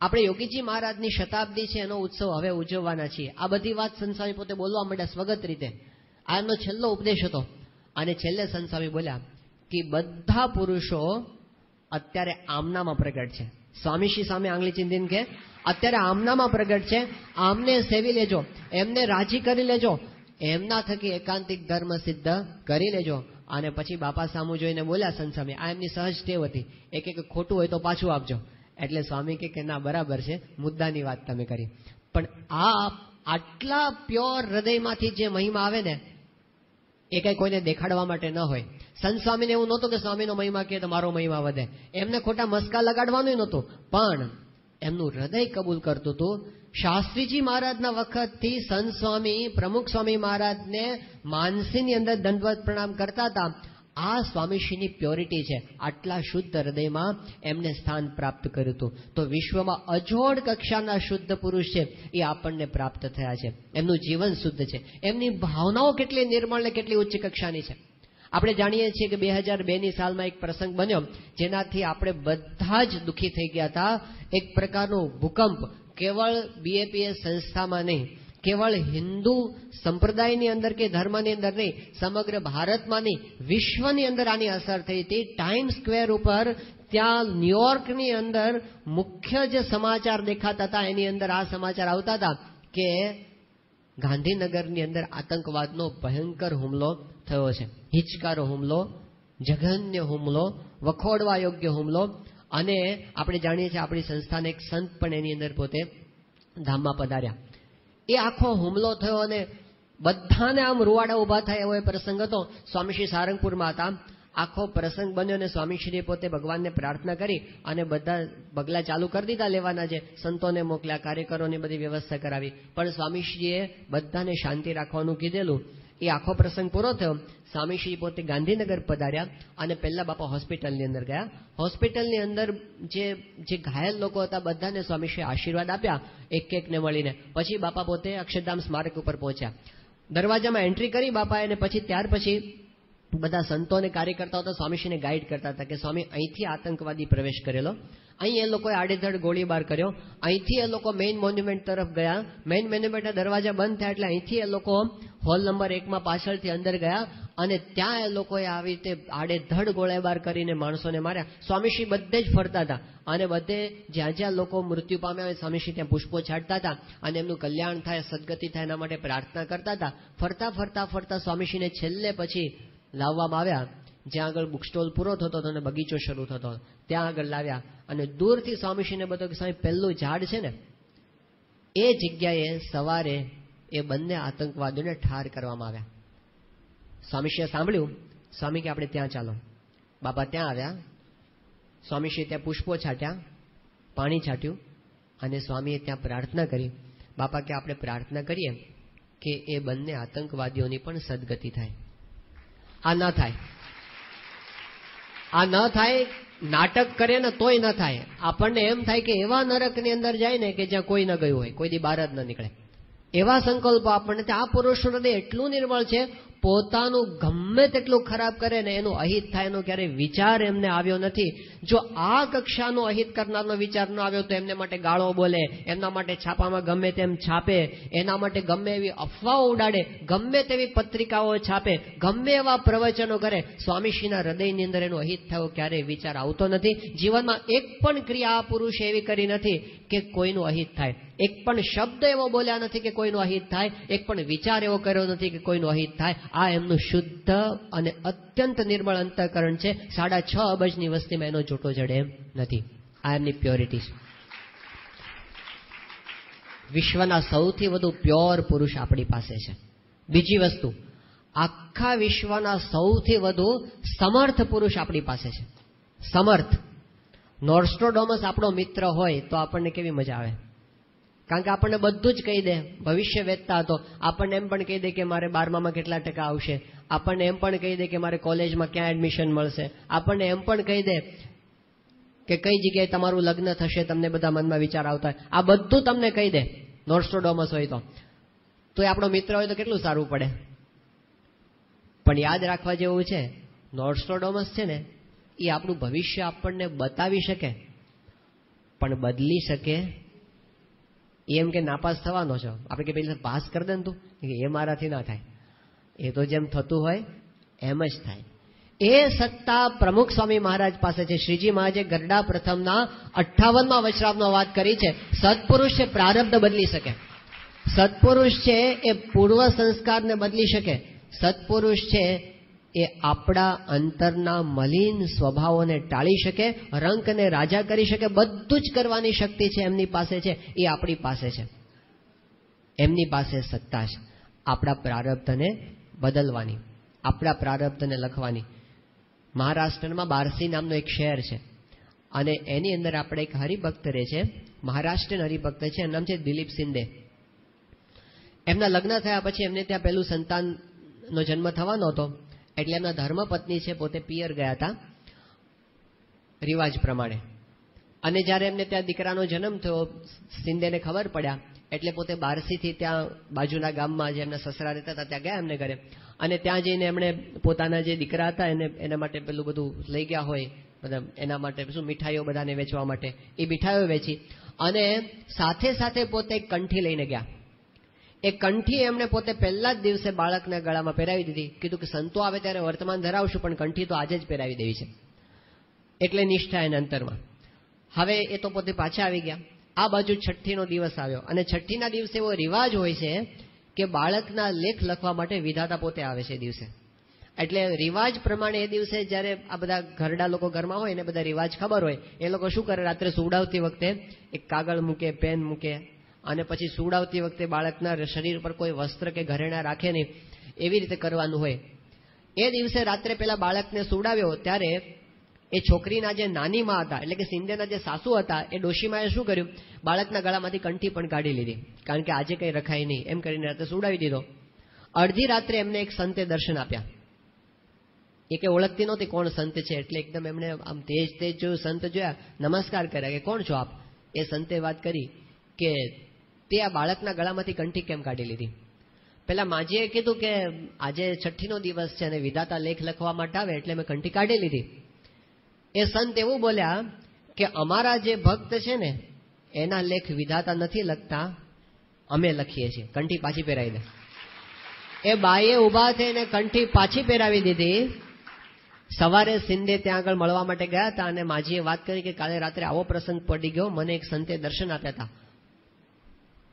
આપણે યોગીજી મહારાજની શતાબ્દી છે, એનો ઉત્સવ હવે ઉજવવાના છીએ. આ બધી વાત સંત પોતે બોલવા માંડ્યા સ્વગત રીતે. આ એમનો છેલ્લો ઉપદેશ હતો. અને છેલ્લે સંત બોલ્યા કે બધા પુરુષો અત્યારે આમનામાં પ્રગટ છે. સ્વામીશ્રી સામે આંગળી ચિંતિન કે અત્યારે આમનામાં પ્રગટ છે, આમને સેવી લેજો, એમને રાજી કરી લેજો, એમના થકી એકાંતિક ધર્મ સિદ્ધ કરી લેજો. અને પછી બાપા સામુ જોઈને બોલ્યા, સંત સ્વામી, આ એમની સહજ ટેવ હતી. એક એક ખોટું હોય તો પાછું આપજો. એટલે સ્વામી કે, ના, બરાબર છે, મુદ્દાની વાત તમે કરી. પણ આ આટલા પ્યોર હૃદયમાંથી જે મહિમા આવે ને એ કઈ કોઈને દેખાડવા માટે ન હોય. સંત એવું નહોતું કે સ્વામીનો મહિમા કે મારો મહિમા વધે. એમને ખોટા મસ્કા લગાડવાનું નહોતું. પણ એમનું હૃદય કબૂલ કરતું હતું. શાસ્ત્રીજી મહારાજના વખતથી સંત સ્વામી, પ્રમુખ સ્વામી મહારાજને માનસીની અંદર દંડવત પ્રણામ કરતા હતા. આ સ્વામીશ્રીની પ્યોરિટી છે. આટલા શુદ્ધ હૃદયમાં એમને સ્થાન પ્રાપ્ત કર્યું હતું. તો વિશ્વમાં અજોડ કક્ષાના શુદ્ધ પુરુષ છે, એ આપણને પ્રાપ્ત થયા છે. એમનું જીવન શુદ્ધ છે. એમની ભાવનાઓ કેટલી નિર્મળ ને કેટલી ઉચ્ચ કક્ષાની છે. આપણે જાણીએ છીએ કે બે હજાર બેની સાલમાં એક પ્રસંગ બન્યો, જેનાથી આપણે બધા જ દુઃખી થઈ ગયા હતા. એક પ્રકારનો ભૂકંપ, કેવળ બીએપીએસ સંસ્થામાં નહીં કેવળ હિન્દુ સંપ્રદાયની અંદર કે ધર્મની અંદર નહીં, સમગ્ર ભારતમાં નહીં વિશ્વની અંદર આની અસર થઈ હતી. ટાઈમ સ્ક્વેર ઉપર ત્યાં ન્યુયોર્કની અંદર મુખ્ય જે સમાચાર દેખાતા હતા, એની અંદર આ સમાચાર આવતા હતા કે ગાંધીનગરની અંદર આતંકવાદનો ભયંકર હુમલો થયો છે. હિચકારો હુમલો, જઘન્ય હુમલો, વખોડવા યોગ્ય હુમલો અને આપણે જાણીએ છીએ આપણી સંસ્થાને એક સંત પણ એની અંદર પોતે ધામમાં પધાર્યા. એ આખો હુમલો થયો અને બધાને આમ રૂવાડા ઊભા થાય એવો એ પ્રસંગ હતો. સ્વામીશ્રી સારંગપુરમાં હતા. આખો પ્રસંગ બન્યો અને સ્વામીશ્રીએ પોતે ભગવાનને પ્રાર્થના કરી અને બધા પગલાં ચાલુ કરી દીધા લેવાના છે સંતોને મોકલ્યા, કાર્યકરોની બધી વ્યવસ્થા કરાવી. પણ સ્વામીશ્રીએ બધાને શાંતિ રાખવાનું કીધેલું. એ આખો પ્રસંગ પૂરો થયો. સ્વામીશ્રી પોતે ગાંધીનગર પધાર્યા અને પહેલા બાપા હોસ્પિટલની અંદર ગયા. હોસ્પિટલની અંદર જે જે ઘાયલ લોકો હતા, બધાને સ્વામીશ્રીએ આશીર્વાદ આપ્યા, એક એકને મળીને. પછી બાપા પોતે અક્ષરધામ સ્મારક ઉપર પહોંચ્યા. દરવાજામાં એન્ટ્રી કરી બાપાએ અને પછી ત્યાર પછી બધા સંતો અને કાર્યકર્તાઓ તો સ્વામીશ્રીને ગાઈડ કરતા હતા કે, સ્વામી, અહીંથી આતંકવાદી પ્રવેશ કરેલો. અહીં એ લોકોએ આડેધડ ગોળીબાર કર્યો. અહીંથી એ લોકો મેઇન મોન્યુમેન્ટ તરફ ગયા. મેઇન મોન્યુમેન્ટના દરવાજા બંધ થયા એટલે અહીંથી એ લોકો હોલ નંબર એકમાં પાછળથી અંદર ગયા અને ત્યાં એ લોકોએ આવી રીતે આડેધડ ગોળીબાર કરીને માણસોને માર્યા. સ્વામીશ્રી બધે જ ફરતા હતા અને બધે જ્યાં જ્યાં લોકો મૃત્યુ પામ્યા હોય સ્વામીશ્રી ત્યાં પુષ્પો છાંટતા હતા અને એમનું કલ્યાણ થાય, સદગતિ થાય એના માટે પ્રાર્થના કરતા હતા. ફરતા ફરતા ફરતા સ્વામીશ્રીને છેલ્લે પછી લાવવામાં આવ્યા. જ્યાં આગળ બુક સ્ટોલ પૂરો થતો હતો અને બગીચો શરૂ થતો. ત્યાં આગળ લાવ્યા. અને દૂરથી સ્વામીશ્રીને બધો કે સ્વામી, પહેલું ઝાડ છે ને, એ જગ્યાએ સવારે એ બંને આતંકવાદીઓને ઠાર કરવામાં આવ્યા. સ્વામીશ્રીએ સાંભળ્યું. સ્વામી કે, આપણે ત્યાં ચાલો. બાપા ત્યાં આવ્યા. સ્વામીશ્રીએ ત્યાં પુષ્પો છાટ્યા, પાણી છાટ્યું અને સ્વામીએ ત્યાં પ્રાર્થના કરી. બાપા કે, આપણે પ્રાર્થના કરીએ કે એ બંને આતંકવાદીઓની પણ સદગતિ થાય. આ ના થાય. આ ન થાય, નાટક કરે ને તોય ન થાય. આપણને એમ થાય કે એવા નરકની અંદર જાય ને કે જ્યાં કોઈ ન ગયું હોય, કોઈ દી બહાર જ ન નીકળે. એવા સંકલ્પો આપણને આ પુરુષ હૃદય એટલું નિર્મળ છે પોતાનું ગમે તેટલું ખરાબ કરે ને એનું અહિત થાય, એનો ક્યારેય વિચાર એમને આવ્યો નથી. જો આ કક્ષાનો અહિત કરનારનો વિચાર ન આવ્યો તો એમને માટે ગાળો બોલે, એમના માટે છાપામાં ગમે તેમ છાપે, એના માટે ગમે એવી અફવાઓ ઉડાડે, ગમે તેવી પત્રિકાઓ છાપે, ગમે એવા પ્રવચનો કરે, સ્વામીશ્રીના હૃદયની અંદર એનું અહિત થયો ક્યારેય વિચાર આવતો નથી. જીવનમાં એક પણ ક્રિયા પુરુષે એવી કરી નથી કે કોઈનું અહિત થાય. એક પણ શબ્દ એવો બોલ્યા નથી કે કોઈનું અહિત થાય, એક પણ વિચાર એવો કર્યો નથી કે કોઈનું અહિત થાય. આ એમનું શુદ્ધ અને અત્યંત નિર્મળ અંતઃકરણ છે. સાડા છ અબજની વસ્તીમાં એનો જૂટો જડે એમ નથી. આ એમની પ્યોરિટી છે વિશ્વના સૌથી વધુ પ્યોર પુરુષ આપણી પાસે છે. બીજી વસ્તુ, આખા વિશ્વના સૌથી વધુ સમર્થ પુરુષ આપણી પાસે છે. સમર્થ. નોર્સ્ટ્રોડોમસ આપણો મિત્ર હોય તો આપણને કેવી મજા આવે? કારણ કે આપણને બધું જ કહી દે. ભવિષ્ય વેચતા હતો આપણને એમ પણ કહી દે કે મારે બારમામાં કેટલા ટકા આવશે. આપણને એમ પણ કહી દે કે મારે કોલેજમાં ક્યાં એડમિશન મળશે. આપણને એમ પણ કહી દે કે કઈ જગ્યાએ તમારું લગ્ન થશે તમને બધા મનમાં વિચાર આવતા હોય. આ બધું તમને કહી દે. નોર્સ્ટ્રોડોમસ હોય તો. તો એ આપણો મિત્ર હોય તો કેટલું સારું પડે? પણ યાદ રાખવા જેવું છે નોર્સ્ટ્રોડોમસ છે ને, એ આપણું ભવિષ્ય આપણને બતાવી શકે. પણ બદલી શકે એમ કે નાપાસ થવાનો છો. આપણે કે પેલી પાસ કરી દે ને તું. એ મારાથી ના થાય. એ તો જેમ થતું હોય, એમ જ થાય. એ સત્તા પ્રમુખ સ્વામી મહારાજ પાસે છે. શ્રીજી મહારાજે ગરડા પ્રથમના અઠ્ઠાવનમાં વૈષ્ણવનો વાત કરી છે. સત્પુરુષ છે, પ્રારબ્ધ બદલી શકે. સત્પુરુષ છે, એ પૂર્વ સંસ્કારને બદલી શકે. સત્પુરુષ છે એ આપણા અંતરના મલિન સ્વભાવોને ટાળી શકે, રંકને રાજા કરી શકે, બધું જ કરવાની શક્તિ છે એમની પાસે છે, એ આપણી પાસે છે. એમની પાસે સત્તા છે. આપણા પ્રારબ્ધને બદલવાની, આપણા પ્રારબ્ધને લખવાની. મહારાષ્ટ્રમાં બારસી નામનો એક શહેર છે. અને એની અંદર આપણે એક હરિભક્ત રહે છે, મહારાષ્ટ્રીયન હરિભક્ત છે, એનું નામ છે દિલીપ સિંદે એમના લગ્ન થયા પછી એમને ત્યાં પહેલું સંતાનનો જન્મ થવાનો હતો. એટલે એમના ધર્મપત્ની છે, પોતે પિયર ગયા હતા, રિવાજ પ્રમાણે. અને જ્યારે એમને ત્યાં દીકરાનો જન્મ થયો સિંધેને ખબર પડ્યા, એટલે પોતે બારસીથી ત્યાં બાજુના ગામમાં જે એમના સસરા રહેતા હતા, ત્યાં ગયા એમને ઘરે. અને ત્યાં જઈને એમણે પોતાના જે દીકરા હતા, એને, એના માટે પેલું બધું લઈ ગયા હોય બધા એના માટે શું મીઠાઈઓ બધાને વેચવા માટે, એ મીઠાઈઓ વેચી. અને સાથે સાથે પોતે કંઠી લઈને ગયા. એ કંઠી એમણે પોતે પહેલા જ દિવસે બાળકના ગળામાં પહેરાવી દીધી. કીધું કે સંતો આવે ત્યારે વર્તમાન ધરાવશું, પણ કંઠી તો આજે જ પહેરાવી દેવી છે. એટલે નિષ્ઠા એના અંતરમાં. હવે એ તો પોતે પાછા આવી ગયા. આ બાજુ છઠ્ઠીનો દિવસ આવ્યો. અને છઠ્ઠીના દિવસે એવો રિવાજ હોય છે કે બાળકના લેખ લખવા માટે વિધાતા પોતે આવે છે દિવસે. એટલે રિવાજ પ્રમાણે એ દિવસે જ્યારે આ બધા ઘરડા લોકો ઘરમાં હોય ને બધા રિવાજ ખબર હોય, એ લોકો શું કરે? રાત્રે સુવડાવતી વખતે એક કાગળ મૂકે, પેન મૂકે અને પછી સુવડાવતી વખતે બાળકના શરીર પર કોઈ વસ્ત્ર કે ઘરેણા રાખે નહીં, એવી રીતે કરવાનું હોય. એ દિવસે રાત્રે પેલા બાળકને સુડાવ્યો ત્યારે એ છોકરીના જે નાની માં હતા, એટલે કે સિંધેના જે સાસુ હતા, એ ડોશીમાએ શું કર્યું? બાળકના ગળામાંથી કંઠી પણ કાઢી લીધી. કારણ કે આજે કંઈ રખાય નહીં. એમ કરીને રાત્રે સુડાવી દીધો. અડધી રાત્રે એમને એક સંતે દર્શન આપ્યા. એ કે ઓળખતી નહોતી કોણ સંત છે, એટલે એકદમ એમણે આમ તેજ તેજ જોયું. સંત જોયા, નમસ્કાર કર્યા કે, કોણ છો આપ? એ સંતે વાત કરી કે તે આ બાળકના ગળામાંથી કંઠી કેમ કાઢી લીધી? પેલા માજીએ કીધું કે આજે છઠ્ઠીનો દિવસ છે અને વિધાતા લેખ લખવા માટે આવે એટલે મેં કંઠી કાઢી લીધી. એ સંત એવું બોલ્યા કે અમારા જે ભક્ત છે ને, એના લેખ વિધાતા નથી લખતા, અમે લખીએ છીએ. કંઠી પાછી પહેરાવી દે. એ બાઈએ ઊભા થઈને કંઠી પાછી પહેરાવી દીધી. સવારે સિંધે ત્યાં આગળ મળવા માટે ગયા હતા અને માજીએ વાત કરી કે કાલે રાત્રે આવો પ્રસંગ પડી ગયો, મને એક સંતે દર્શન આપ્યા હતા.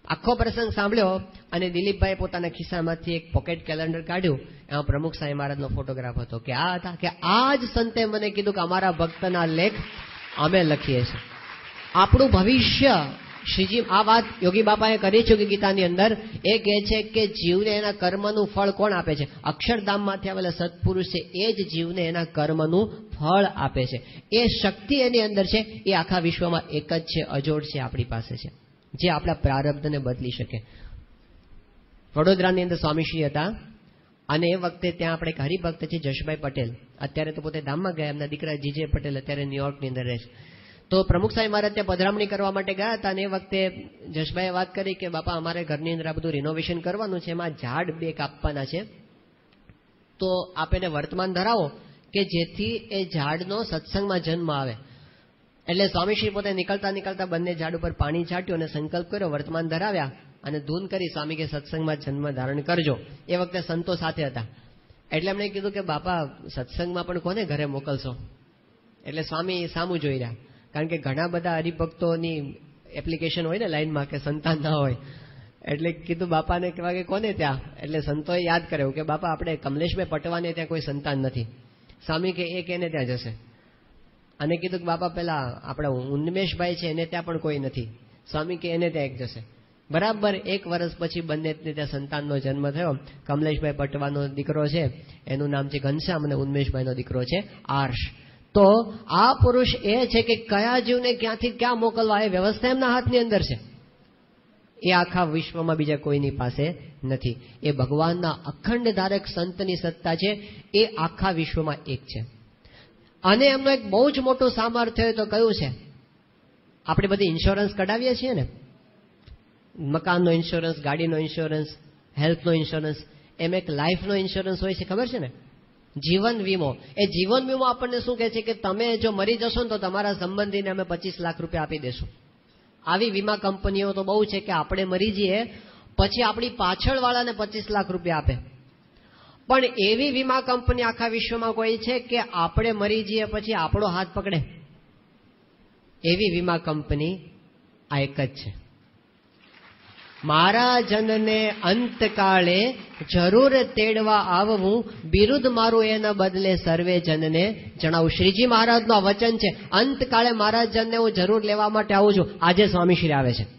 આખો પ્રસંગ સાંભળ્યો અને દિલીપભાઈ પોતાના ખિસ્સામાંથી એક પોકેટ કેલેન્ડર કાઢ્યું. એમાં પ્રમુખ સાંઈ મહારાજનો ફોટોગ્રાફ હતો કે આ હતા કે આ જ સંતે મને કીધું કે અમારા ભક્તના લેખ અમે લખીએ છીએ. આપણું ભવિષ્ય, શ્રીજી, આ વાત યોગી બાપાએ કરી છે કે ગીતાની અંદર એ કહે છે કે જીવને એના કર્મનું ફળ કોણ આપે છે? અક્ષરધામમાંથી આવેલા સત્પુરુષ છે એ જ જીવને એના કર્મનું ફળ આપે છે. એ શક્તિ એની અંદર છે, એ આખા વિશ્વમાં એક જ છે, અજોડ છે આપણી પાસે છે. જે આપણા પ્રારબ્ધને બદલી શકે. વડોદરાની અંદર સ્વામીશ્રી હતા અને એ વખતે ત્યાં આપણે એક હરિભક્ત છે, જશભાઈ પટેલ. અત્યારે તો પોતે ધામમાં ગયા, એમના દીકરા જીજે પટેલ અત્યારે ન્યુયોર્કની અંદર રહે છે. તો પ્રમુખ સાહેબ મારે ત્યાં પધરામણી કરવા માટે ગયા હતા અને એ વખતે જશભાઈએ વાત કરી કે, બાપા, અમારે ઘરની અંદર આ બધું રિનોવેશન કરવાનું છે, એમાં ઝાડ બે કાપવાના છે. તો આપ એને વર્તમાન ધરાવો કે જેથી એ ઝાડનો સત્સંગમાં જન્મ આવે. એટલે સ્વામીશ્રી પોતે નીકળતા નીકળતા બંને ઝાડ ઉપર પાણી છાંટ્યું અને સંકલ્પ કર્યો, વર્તમાન ધરાવ્યા અને ધૂન કરી સ્વામી કે સત્સંગમાં જન્મ ધારણ કરજો. એ વખતે સંતો સાથે હતા. એટલે એમણે કીધું કે, બાપા, સત્સંગમાં પણ કોને ઘરે મોકલશો? એટલે સ્વામી સામું જોઈ રહ્યા. કારણ કે ઘણા બધા હરિભક્તોની એપ્લિકેશન હોય ને લાઈનમાં કે સંતાન ના હોય. એટલે કીધું, બાપાને કહેવા કે કોને ત્યાં? એટલે સંતોએ યાદ કર્યું કે, બાપા, આપણે કમલેશભાઈ પટવાને ત્યાં કોઈ સંતાન નથી. સ્વામી કે, એ કેને ત્યાં જશે? અને કીધું કે બાપા, પેલા આપણા ઉન્મેશભાઈ છે, એને ત્યાં પણ કોઈ નથી. સ્વામી કે એને ત્યાં એક જશે. બરાબર એક વર્ષ પછી બંને ત્યાં સંતાનનો જન્મ થયો. કમલેશભાઈ પટવાનો દીકરો છે, એનું નામ છે ઘનશ્યામ અને ઉન્મેશભાઈનો દીકરો છે આર્ષ. તો આ પુરુષ એ છે કે કયા જીવને ક્યાંથી ક્યાં મોકલવા, એ વ્યવસ્થા એમના હાથની અંદર છે. એ આખા વિશ્વમાં બીજા કોઈની પાસે નથી. એ ભગવાનના અખંડ ધારક સંતની સત્તા છે, એ આખા વિશ્વમાં એક છે. અને એમનો એક બહુ જ મોટું સામર્થ્ય તો કયું છે? આપણે બધી ઇન્સ્યોરન્સ કઢાવીએ છીએ ને? મકાનનો ઇન્સ્યોરન્સ ગાડીનો ઇન્સ્યોરન્સ હેલ્થનો ઇન્સ્યોરન્સ એમ એક લાઈફનો ઇન્સ્યોરન્સ હોય છે, ખબર છે ને? જીવન વીમો. એ જીવન વીમો આપણને શું કહે છે કે તમે જો મરી જશો ને તો તમારા સંબંધીને અમે પચીસ લાખ રૂપિયા આપી દેશું. આવી વીમા કંપનીઓ તો બહુ છે કે આપણે મરી જઈએ, પછી આપણી પાછળવાળાને પચીસ લાખ રૂપિયા આપે. પણ એવી વીમા કંપની આખા વિશ્વમાં કોઈ છે કે આપણે મરી જઈએ પછી આપણો હાથ પકડે? એવી વીમા કંપની આ એક જ છે. મારા જનને અંતકાળે જરૂર તેડવા આવવું, બિરુદ મારું એના બદલે સર્વે જનને જણાવું. શ્રીજી મહારાજનું આ વચન છે, અંતકાળે મારા જનને હું જરૂર લેવા માટે આવું છું. આજે સ્વામીશ્રી આવે છે.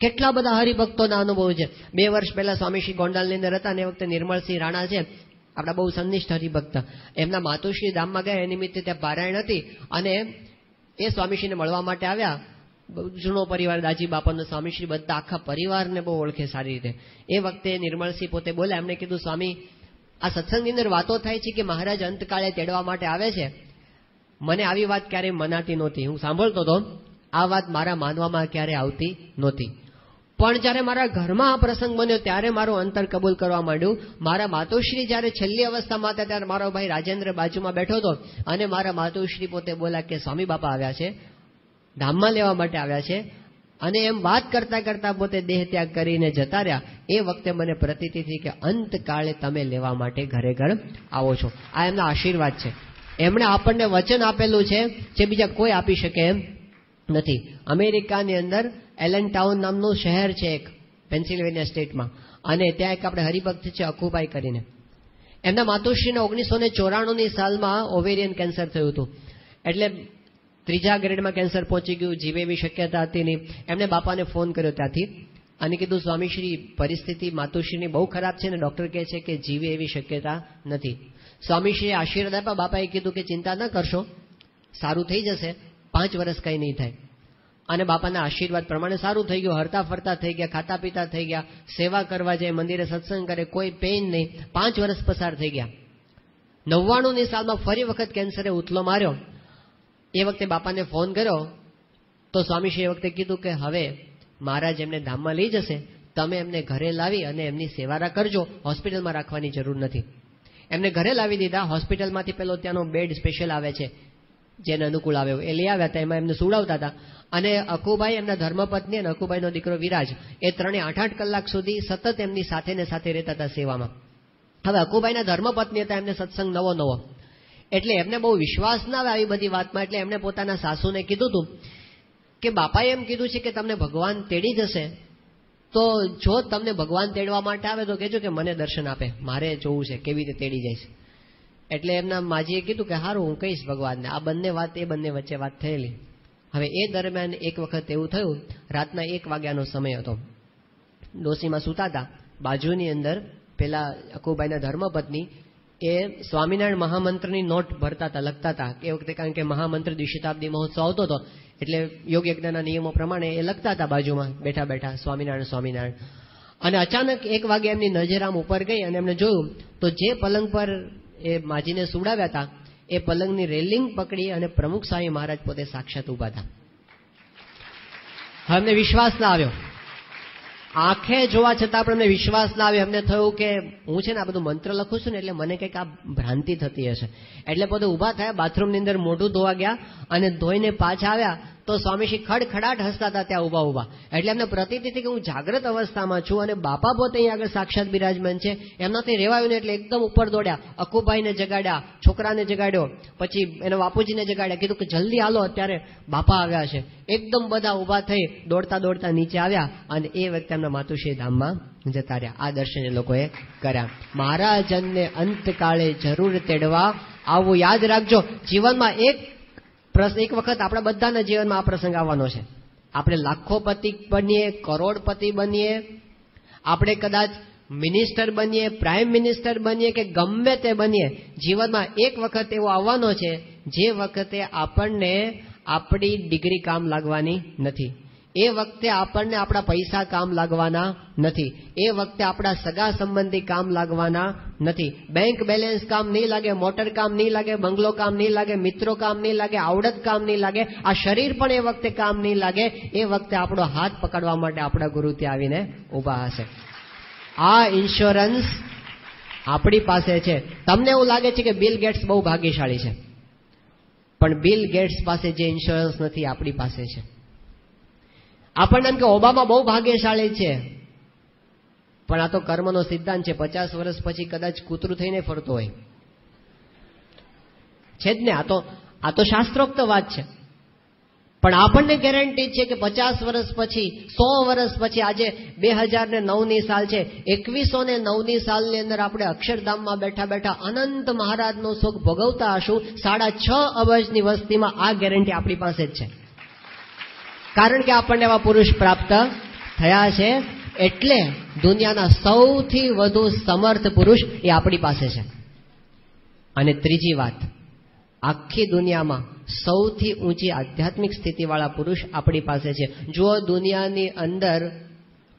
કેટલા બધા હરિભક્તોના અનુભવ છે. બે વર્ષ પહેલા સ્વામીશ્રી ગોંડલની અંદર હતા એ વખતે નિર્મળસિંહ રાણા છે. આપણા બહુ સંનિષ્ઠ હરિભક્ત. એમના માતુશ્રી ધામમાં ગયા, એ નિમિત્તે ત્યાં પારાયણ હતી અને એ સ્વામીશ્રીને મળવા માટે આવ્યા. જૂનો પરિવાર, દાજી બાપાનો સ્વામીશ્રી, બધા આખા પરિવારને બહુ ઓળખે સારી રીતે. એ વખતે નિર્મળસિંહ પોતે બોલ્યા, એમણે કીધું, સ્વામી, આ સત્સંગની અંદર વાતો થાય છે કે મહારાજ અંતકાળે તેડવા માટે આવે છે? મને આવી વાત ક્યારેય મનાતી નહોતી. હું સાંભળતો હતો. આ વાત મારા માનવામાં ક્યારે આવતી નહોતી. પણ જ્યારે મારા ઘરમાં આ પ્રસંગ બન્યો, ત્યારે મારું અંતર કબૂલ કરવા માંડ્યું. મારા માતુશ્રી જ્યારે છેલ્લી અવસ્થામાં હતા, ત્યારે મારો ભાઈ રાજેન્દ્ર બાજુમાં બેઠો હતો અને મારા માતુશ્રી પોતે બોલા કે, સ્વામી બાપા આવ્યા છે. ધામમાં લેવા માટે આવ્યા છે. અને એમ વાત કરતા કરતા પોતે દેહ ત્યાગ કરીને જતા રહ્યા. એ વખતે મને પ્રતીતિ થઈ કે, અંતકાળે તમે લેવા માટે ઘરે ઘર આવો છો. આ એમના આશીર્વાદ છે. એમણે આપણને વચન આપેલું છે, જે બીજા કોઈ આપી શકે એમ નથી. અમેરિકાની અંદર એલન ટાઉન નામનું શહેર છે એક પેન્સિલ્વેનિયા સ્ટેટમાં અને ત્યાં એક આપણે હરિભક્ત છે, અખુભાઈ કરીને. એમના માતુશ્રીને ઓગણીસો ને ચોરાણુંની સાલમાં ઓવેરિયન કેન્સર થયું હતું. એટલે ત્રીજા ગ્રેડમાં કેન્સર પહોંચી ગયું, જીવે એવી શક્યતા હતી નહીં. એમને બાપાને ફોન કર્યો ત્યાંથી. અને કીધું, સ્વામીશ્રી, પરિસ્થિતિ માતુશ્રીની બહુ ખરાબ છે ને ડોક્ટર કહે છે કે જીવે એવી શક્યતા નથી. સ્વામીશ્રીએ આશીર્વાદ આપ્યા. બાપાએ કીધું કે, ચિંતા ન કરશો, સારું થઈ જશે, પાંચ વર્ષ કંઈ નહીં થાય. અને બાપાના આશીર્વાદ પ્રમાણે સારું થઈ ગયું. હરતા ફરતા થઈ ગયા, ખાતા પીતા થઈ ગયા, સેવા કરવા જાય, મંદિરે સત્સંગ કરે, કોઈ પેઇન નહીં. પાંચ વર્ષ પસાર થઈ ગયા. નવ્વાણુંની સાલમાં ફરી વખત કેન્સરે ઉથલો માર્યો. એ વખતે બાપાને ફોન કર્યો. તો સ્વામીશ્રી એ વખતે કીધું કે, હવે મહારાજ એમને ધામમાં લઈ જશે. તમે એમને ઘરે લાવી અને એમની સેવા કરજો. હોસ્પિટલમાં રાખવાની જરૂર નથી. એમને ઘરે લાવી દીધા. હોસ્પિટલમાંથી પેલો ત્યાંનો બેડ સ્પેશિયલ આવે છે, જેને અનુકૂળ આવ્યો એ લઈ આવ્યા હતા. એમાં એમને સુડાવતા હતા. અને અકુભાઈ એમના ધર્મપત્ની અને અકુબાઈનો દીકરો વિરાજ, એ ત્રણે આઠ આઠ કલાક સુધી સતત એમની સાથે ને સાથે રહેતા હતા સેવામાં. હવે અકુભાઈના ધર્મપત્ની હતા, એમને સત્સંગ નવો નવો. એટલે એમને બહુ વિશ્વાસ ના આવે આવી બધી વાતમાં, એટલે એમને પોતાના સાસુને કીધું હતું કે, બાપાએ એમ કીધું છે કે તમને ભગવાન તેડી જશે, તો જો તમને ભગવાન તેડવા માટે આવે તો કહેજો કે મને દર્શન આપે, મારે જોવું છે કેવી રીતે તેડી જાય છે. એટલે એમના માજીએ કીધું કે સારું હું કહીશ ભગવાનને. આ બંને વાત, એ બંને વચ્ચે વાત થયેલી. હવે એ દરમિયાન એક વખત એવું થયું, રાતના એક વાગ્યાનો સમય હતો. ડોસીમાં સૂતા હતા બાજુની અંદર પેલા અકુબાઈના ધર્મપત્ની એ સ્વામિનારાયણ મહામંત્રની નોટ ભરતા હતા, લખતા હતા એ વખતે કારણ કે મહામંત્ર દ્વિશતાબ્દી મહોત્સવ આવતો હતો, એટલે યોગ યજ્ઞના નિયમો પ્રમાણે એ લખતા હતા બાજુમાં, બેઠા બેઠા, સ્વામિનારાયણ સ્વામિનારાયણ. અને અચાનક એક વાગે એમની નજર આમ ઉપર ગઈ અને એમને જોયું, તો જે પલંગ પર એ માજીને સુવડાવ્યા હતા એ પલંગની રેલિંગ પકડી અને પ્રમુખ સ્વામી મહારાજ પોતે સાક્ષાત ઊભા હતા અમને વિશ્વાસ ના આવ્યો. આંખે જોવા છતાં પણ અમને વિશ્વાસ ના આવ્યો. અમને થયું કે હું છે ને આ બધું મંત્ર લખું છું ને એટલે મને કંઈક આ ભ્રાંતિ થતી હશે. એટલે પોતે ઊભા થયા, બાથરૂમની અંદર મોઢું ધોવા ગયા અને ધોઈને પાછા આવ્યા. તો સ્વામીશ્રી ખડખડાટ હસતા હતા ત્યાં ઊભા ઊભા એટલે એમને પ્રતીતિ કે હું જાગ્રત અવસ્થામાં છું અને બાપા પોતે અહીં આગળ સાક્ષાત બિરાજમાન છે. એમનાથી રેવાયું ને એટલે એકદમ ઉપર દોડ્યા. અકુભાઈને જગાડ્યા, છોકરાને જગાડ્યો, પછી એના બાપુજીને જગાડ્યા. કીધું કે જલ્દી હાલો, અત્યારે બાપા આવ્યા છે. એકદમ બધા ઊભા થઈ દોડતા દોડતા નીચે આવ્યા અને એ વખતે એમના માતુશ્રી ધામમાં જતા રહ્યા. આ દર્શન એ લોકોએ કર્યા. મહારાજનને અંતકાળે જરૂર તેડવા આવું યાદ રાખજો. જીવનમાં એક એક વખત આપણા બધાના જીવનમાં આ પ્રસંગ આવવાનો છે. આપણે લાખોપતિ બનીએ, કરોડપતિ બનીએ, આપણે કદાચ મિનિસ્ટર બનીએ, પ્રાઇમ મિનિસ્ટર બનીએ કે ગમે તે બનીએ, જીવનમાં એક વખત એવો આવવાનો છે, જે વખતે આપણને આપણી ડિગ્રી કામ લાગવાની નથી. એ વખતે આપણને આપણા પૈસા કામ લાગવાના નથી. એ વખતે આપણા સગા સંબંધી કામ લાગવાના નથી. બેંક બેલેન્સ કામ નહીં લાગે, મોટર કામ નહીં લાગે, બંગલો કામ નહીં લાગે, મિત્રો કામ નહીં લાગે, આવડત કામ નહીં લાગે, આ શરીર પણ એ વખતે કામ નહીં લાગે. એ વખતે આપણો હાથ પકડવા માટે આપણા ગુરુ ત્યાં આવીને ઊભા હશે. આ ઇન્સ્યોરન્સ આપણી પાસે છે. તમને એવું લાગે છે કે બિલ ગેટ્સ બહુ ભાગ્યશાળી છે. પણ બિલ ગેટ્સ પાસે જે ઇન્સ્યોરન્સ નથી, આપણી પાસે છે. આપણને એમ કે ઓબામા બહુ ભાગ્યશાળી છે. પણ આ તો કર્મનો સિદ્ધાંત છે. પચાસ વર્ષ પછી કદાચ કૂતરું થઈને ફરતો હોય. છે જ ને, આ તો આ તો શાસ્ત્રોક્ત વાત છે. પણ આપણને ગેરંટી છે કે પચાસ વર્ષ પછી, સો વર્ષ પછી, આજે બે હજાર ને નવની સાલ છે. એકવીસો ને નવની સાલની અંદર આપણે અક્ષરધામમાં બેઠા બેઠા અનંત મહારાજનો સુખ ભોગવતા હશું. સાડા છ અબજની વસ્તીમાં આ ગેરંટી આપણી પાસે જ છે. કારણ કે આપણને એવા પુરુષ પ્રાપ્ત થયા છે. એટલે દુનિયાના સૌથી વધુ સમર્થ પુરુષ એ આપણી પાસે છે. અને ત્રીજી વાત, આખી દુનિયામાં સૌથી ઊંચી આધ્યાત્મિક સ્થિતિવાળા પુરુષ આપણી પાસે છે. જો દુનિયાની અંદર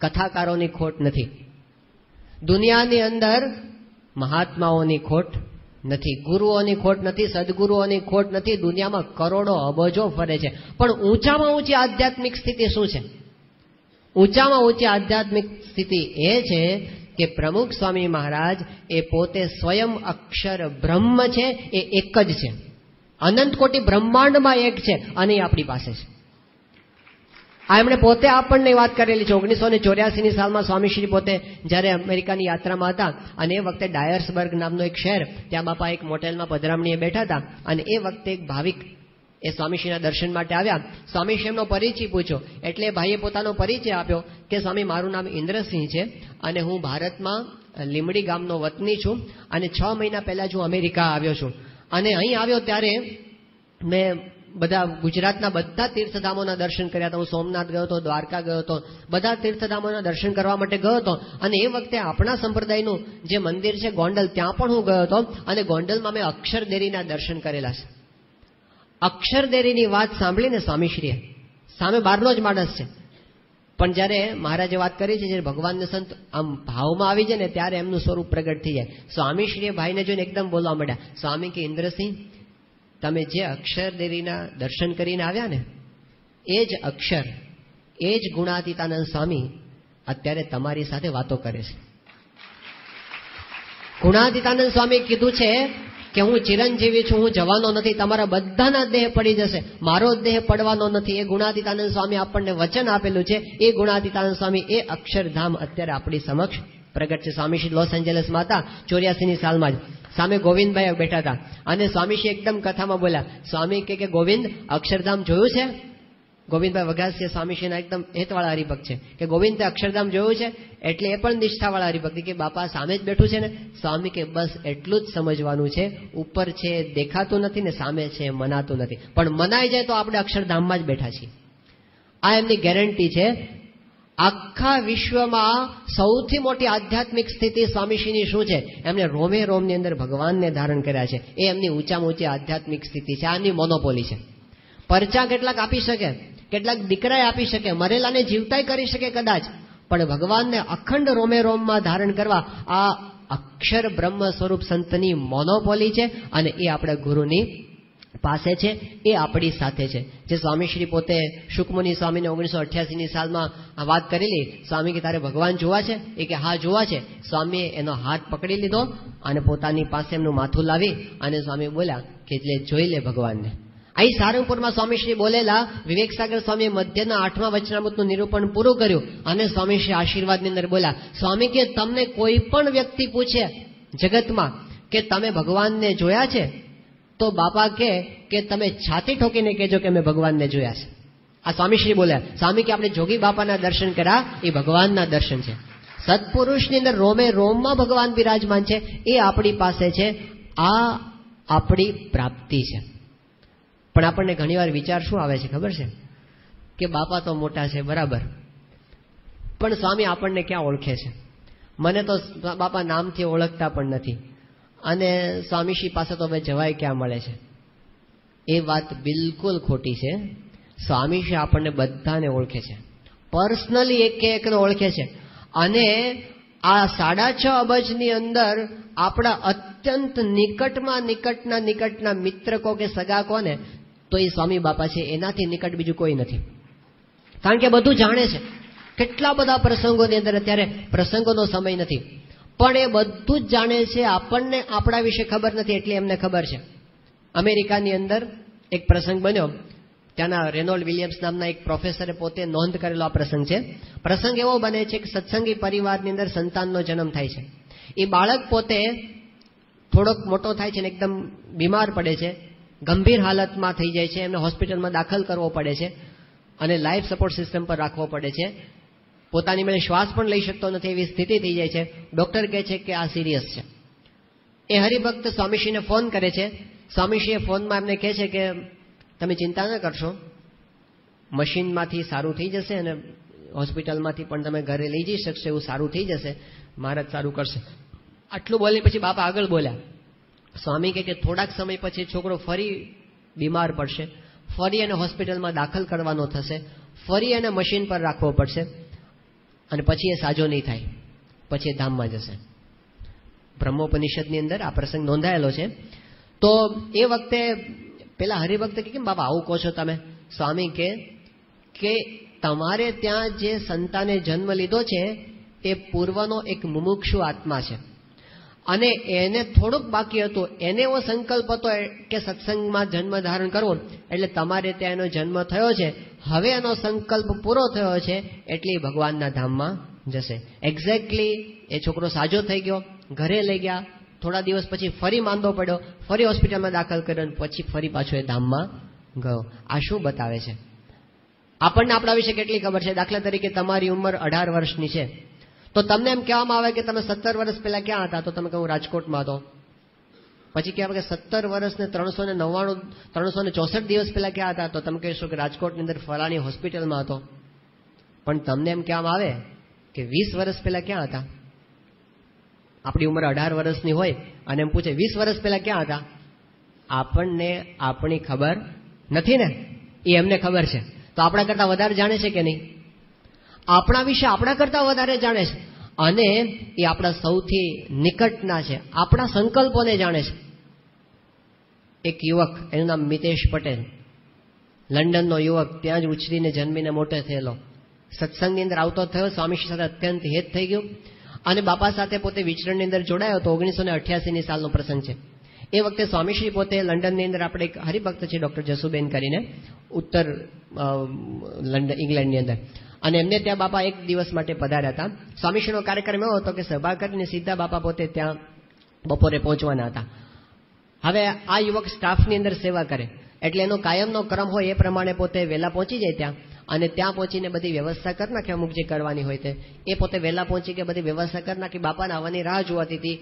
કથાકારોની ખોટ નથી. દુનિયાની અંદર મહાત્માઓની ખોટ નથી. ગુરુઓની ખોટ નથી, સદગુરુઓની ખોટ નથી. દુનિયામાં કરોડો અબજો ફરે છે. પણ ઊંચામાં ઊંચી આધ્યાત્મિક સ્થિતિ શું છે? ઊંચામાં ઊંચી આધ્યાત્મિક સ્થિતિ એ છે કે પ્રમુખ સ્વામી મહારાજ એ પોતે સ્વયં અક્ષર બ્રહ્મ છે, એ એક જ છે. અનંત કોટી બ્રહ્માંડમાં એક છે અને એ આપણી પાસે છે. આ એમણે પોતે આપણને વાત કરેલી છે. ઓગણીસો ને ચોર્યાસીની સાલમાં સ્વામીશ્રી પોતે જ્યારે અમેરિકાની યાત્રામાં હતા અને એ વખતે ડાયર્સબર્ગ નામનો એક શહેર, ત્યાં બાપા એક મોટેલમાં પધરામણીએ બેઠા હતા અને એ વખતે એક ભાવિક એ સ્વામીશ્રીના દર્શન માટે આવ્યા. સ્વામીશ્રી એમનો પરિચય પૂછ્યો. એટલે ભાઈએ પોતાનો પરિચય આપ્યો કે, સ્વામી, મારું નામ ઇન્દ્રસિંહ છે અને હું ભારતમાં લીમડી ગામનો વતની છું અને છ મહિના પહેલા જ હું અમેરિકા આવ્યો છું. અને અહીં આવ્યો ત્યારે મેં બધા ગુજરાતના બધા તીર્થધામોના દર્શન કર્યા હતા. હું સોમનાથ ગયો હતો, દ્વારકા ગયો હતો, બધા તીર્થધામોના દર્શન કરવા માટે ગયો હતો. અને એ વખતે આપણા સંપ્રદાયનું જે મંદિર છે ગોંડલ, ત્યાં પણ હું ગયો હતો. અને ગોંડલમાં મેં અક્ષરદેરીના દર્શન કરેલા છે. અક્ષરદેરીની વાત સાંભળીને સ્વામીશ્રીએ, સામે બહારનો જ માણસ છે. પણ જ્યારે મહારાજે વાત કરી છે, જ્યારે ભગવાનને સંત આમ ભાવમાં આવી જાય ને ત્યારે એમનું સ્વરૂપ પ્રગટ થઈ જાય. સ્વામીશ્રીએ ભાઈને જોઈને એકદમ બોલવા માંડ્યા, સ્વામી કે ઇન્દ્રસિંહ તમે જે અક્ષર દેવીના દર્શન કરીને આવ્યા ને, એ જ અક્ષર, એ જ ગુણાતીતાનંદ સ્વામી અત્યારે તમારી સાથે વાતો કરે છે. ગુણાતીતાનંદ સ્વામી કીધું છે કે હું ચિરંજીવી છું, હું જવાનો નથી, તમારા બધાના દેહ પડી જશે, મારો દેહ પડવાનો નથી. એ ગુણાતીતાનંદ સ્વામી આપણને વચન આપેલું છે, એ ગુણાતીતાનંદ સ્વામી એ અક્ષરધામ અત્યારે આપણી સમક્ષ પ્રગટ છે. સ્વામીશ્રી લોસ એન્જલસમાં હતા ચોર્યાસીની સાલમાં જ. સામે ગોવિંદભાઈ બેઠા હતા. અને સ્વામીશ્રી એકદમ કથામાં બોલ્યા, સ્વામી, કે ગોવિંદ, અક્ષરધામ જોયું છે? ગોવિંદભાઈ વઘાસિયા સ્વામીશ્રીના એકદમ હેતવાળા હરિભક્ત છે. કે ગોવિંદ અક્ષરધામ જોયું છે? એટલે એ પણ નિષ્ઠાવાળા હરિભક્તિ કે બાપા સામે જ બેઠું છે ને, સ્વામી, કે બસ એટલું જ સમજવાનું છે. ઉપર છે દેખાતું નથી ને સામે છે મનાતું નથી. પણ મનાઈ જાય તો આપણે અક્ષરધામમાં જ બેઠા છીએ. આ એમની ગેરંટી છે આખા વિશ્વમાં સૌથી મોટી આધ્યાત્મિક સ્થિતિ સ્વામીશ્રીની શું છે? એમને રોમે રોમની અંદર ભગવાનને ધારણ કર્યા છે. એ એમની ઊંચામાં ઊંચી આધ્યાત્મિક સ્થિતિ છે. આની મોનોપોલી છે. પરચા કેટલાક આપી શકે, કેટલાક દીકરાએ આપી શકે, મરેલાને જીવતાય કરી શકે કદાચ. પણ ભગવાનને અખંડ રોમે રોમમાં ધારણ કરવા આ અક્ષર બ્રહ્મ સ્વરૂપ સંતની મોનોપોલી છે અને એ આપણા ગુરુની પાસે છે, એ આપણી સાથે છે. જે સ્વામીશ્રી પોતે શુકમુનિ સ્વામીને ઓગણીસો અઠ્યાસીની સાલમાં વાત કરેલી, સ્વામી કે તારે ભગવાન જોવા છે? એ કે હા, જોવા છે. સ્વામીએ એનો હાથ પકડી લીધો અને પોતાની પાસે એમનું માથું લાવી અને સ્વામી બોલ્યા, કે એટલે જોઈ લે ભગવાનને. અહીં સારંગપુરમાં સ્વામીશ્રી બોલેલા વિવેક સાગર સ્વામીએ મધ્યના આઠમા વચનામૃતનું નિરૂપણ પૂરું કર્યું અને સ્વામીશ્રી આશીર્વાદની અંદર બોલ્યા, સ્વામી કે તમને કોઈ પણ વ્યક્તિ પૂછે જગતમાં કે તમે ભગવાનને જોયા છે તો બાપા કે કે તમે છાતી ઠોકીને કહેજો કે મેં ભગવાનને જોયા છે. આ સ્વામીશ્રી બોલ્યા સ્વામી કે આપણે જોગી બાપાના દર્શન કર્યા, એ ભગવાનના દર્શન છે. સત્પુરુષની અંદર રોમે રોમમાં ભગવાન બિરાજમાન છે, એ આપણી પાસે છે, આ આપણી પ્રાપ્તિ છે. પણ આપણને ઘણીવાર વિચાર શું આવે છે, ખબર છે? કે બાપા તો મોટા છે, બરાબર. પણ સ્વામી આપણને ક્યાં ઓળખે છે? મને તો બાપા નામથી ઓળખતા પણ નથી. અને સ્વામીશ્રી પાસે તો હવે જવાય ક્યાં મળે છે? એ વાત બિલકુલ ખોટી છે. સ્વામીશ્રી આપણને બધાને ઓળખે છે. પર્સનલી એક એકને ઓળખે છે. અને આ સાડા છ અબજની અંદર આપણા અત્યંત નિકટમાં નિકટના નિકટના મિત્ર કો કે સગા કોને, તો એ સ્વામી બાપા છે. એનાથી નિકટ બીજું કોઈ નથી. કારણ કે બધું જાણે છે. કેટલા બધા પ્રસંગોની અંદર અત્યારે પ્રસંગોનો સમય નથી. પણ એ બધું જ જાણે છે, આપણને, આપણા વિશે ખબર નથી એટલી એમને ખબર છે. અમેરિકાની અંદર એક પ્રસંગ બન્યો. ત્યાંના રેનોલ્ડ વિલિયમ્સ નામના એક પ્રોફેસરે પોતે નોંધ કરેલો આ પ્રસંગ છે. પ્રસંગ એવો બને છે કે સત્સંગી પરિવારની અંદર સંતાનનો જન્મ થાય છે. એ બાળક પોતે થોડોક મોટો થાય છે ને એકદમ બીમાર પડે છે, ગંભીર હાલતમાં થઈ જાય છે, એમને હોસ્પિટલમાં દાખલ કરવો પડે છે અને લાઈફ સપોર્ટ સિસ્ટમ પર રાખવો પડે છે. પોતાની મેળે શ્વાસ પણ લઈ શકતો નથી એવી સ્થિતિ થઈ જાય છે. ડોક્ટર કહે છે કે આ સિરિયસ છે. એ હરિભક્ત સ્વામીશ્રીને ફોન કરે છે. સ્વામીશ્રીએ ફોનમાં એમને કહે છે કે, તમે ચિંતા ન કરશો. મશીનમાંથી સારું થઈ જશે અને હોસ્પિટલમાંથી પણ તમે ઘરે લઈ જઈ શકશો એવું સારું થઈ જશે. મહારાજ સારું કરશે. આટલું બોલી પછી બાપા આગળ બોલ્યા. સ્વામી કે, થોડાક સમય પછી છોકરો ફરી બીમાર પડશે. ફરી એને હોસ્પિટલમાં દાખલ કરવાનો થશે. ફરી એને મશીન પર રાખવો પડશે. અને પછી એ સાજો નહીં થાય. પછી એ ધામમાં જશે. બ્રહ્મોપનિષદની અંદર આ પ્રસંગ નોંધાયેલો છે. તો એ વખતે પેલા હરિભક્ત કે કેમ, બાબા, આવું કહો છો તમે? સ્વામી કે કે તમારે ત્યાં જે સંતાને જન્મ લીધો છે, તે પૂર્વનો એક મુમુક્ષુ આત્મા છે. અને એને થોડુંક બાકી હતું. એને એવો સંકલ્પ હતો કે સત્સંગમાં જન્મ ધારણ કરવો. એટલે તમારે ત્યાં એનો જન્મ થયો છે. હવે એનો સંકલ્પ પૂરો થયો છે એટલે ભગવાનના ધામમાં જશે. એક્ઝેક્ટલી એ છોકરો સાજો થઈ ગયો. ઘરે લઈ ગયા. થોડા દિવસ પછી ફરી માંદો પડ્યો. ફરી હોસ્પિટલમાં દાખલ કર્યો અને પછી ફરી પાછો એ ધામમાં ગયો. આ શું બતાવે છે? આપણને આપણા વિશે કેટલી ખબર છે? દાખલા તરીકે તમારી ઉંમર અઢાર વર્ષની છે. તો તમને એમ કહેવામાં આવે કે તમે સત્તર વર્ષ પહેલા ક્યાં હતા? તો તમે કહું રાજકોટમાં હતો. પછી કહેવાય કે સત્તર વર્ષ ને ત્રણસો ને નવ્વાણું ત્રણસો ને ચોસઠ દિવસ પહેલા ક્યાં હતા? તો તમે કહેશો કે રાજકોટની અંદર ફલાણી હોસ્પિટલમાં હતો. પણ તમને એમ કહેવામાં આવે કે વીસ વર્ષ પહેલા ક્યાં હતા? આપણી ઉંમર અઢાર વર્ષની હોય અને એમ પૂછે, વીસ વર્ષ પહેલા ક્યાં હતા? આપણને આપણી ખબર નથી ને? એ એમને ખબર છે. તો આપણા કરતા વધારે જાણે છે કે નહીં? આપણા વિશે આપણા કરતા વધારે જાણે છે. અને એ આપણા સૌથી નિકટના છે. આપણા સંકલ્પોને જાણે છે. એક યુવક, એનું નામ મિતેશ પટેલ. લંડનનો યુવક, ત્યાં જ ઉછરીને જન્મીને મોટો થયેલો. સત્સંગની અંદર આવતો થયો, સ્વામી સાથે અત્યંત હેત થઈ ગયો. અને બાપા સાથે પોતે વિચરણની અંદર જોડાયો તો ઓગણીસો ને અઠ્યાસીની સાલનો પ્રસંગ છે. એ વખતે સ્વામીશ્રી પોતે લંડનની અંદર આપણે એક હરિભક્ત છે, ડોક્ટર જસુબેન કરીને, ઉત્તર લંડન ઇંગ્લેન્ડની અંદર. અને એમને ત્યાં બાપા એક દિવસ માટે પધાર્યા હતા. સ્વામીશ્રીનો કાર્યક્રમ એવો હતો કે સભા કરીને સીધા બાપા પોતે ત્યાં બપોરે પહોંચવાના હતા. હવે આ યુવક સ્ટાફની અંદર સેવા કરે. એટલે એનો કાયમનો ક્રમ હોય એ પ્રમાણે પોતે વહેલા પહોંચી જાય ત્યાં. અને ત્યાં પહોંચીને બધી વ્યવસ્થા કરી નાખે અમુક જે કરવાની હોય તે. એ પોતે વહેલા પહોંચી કે બધી વ્યવસ્થા કરી નાખી બાપાને આવવાની રાહ જોવાતી હતી.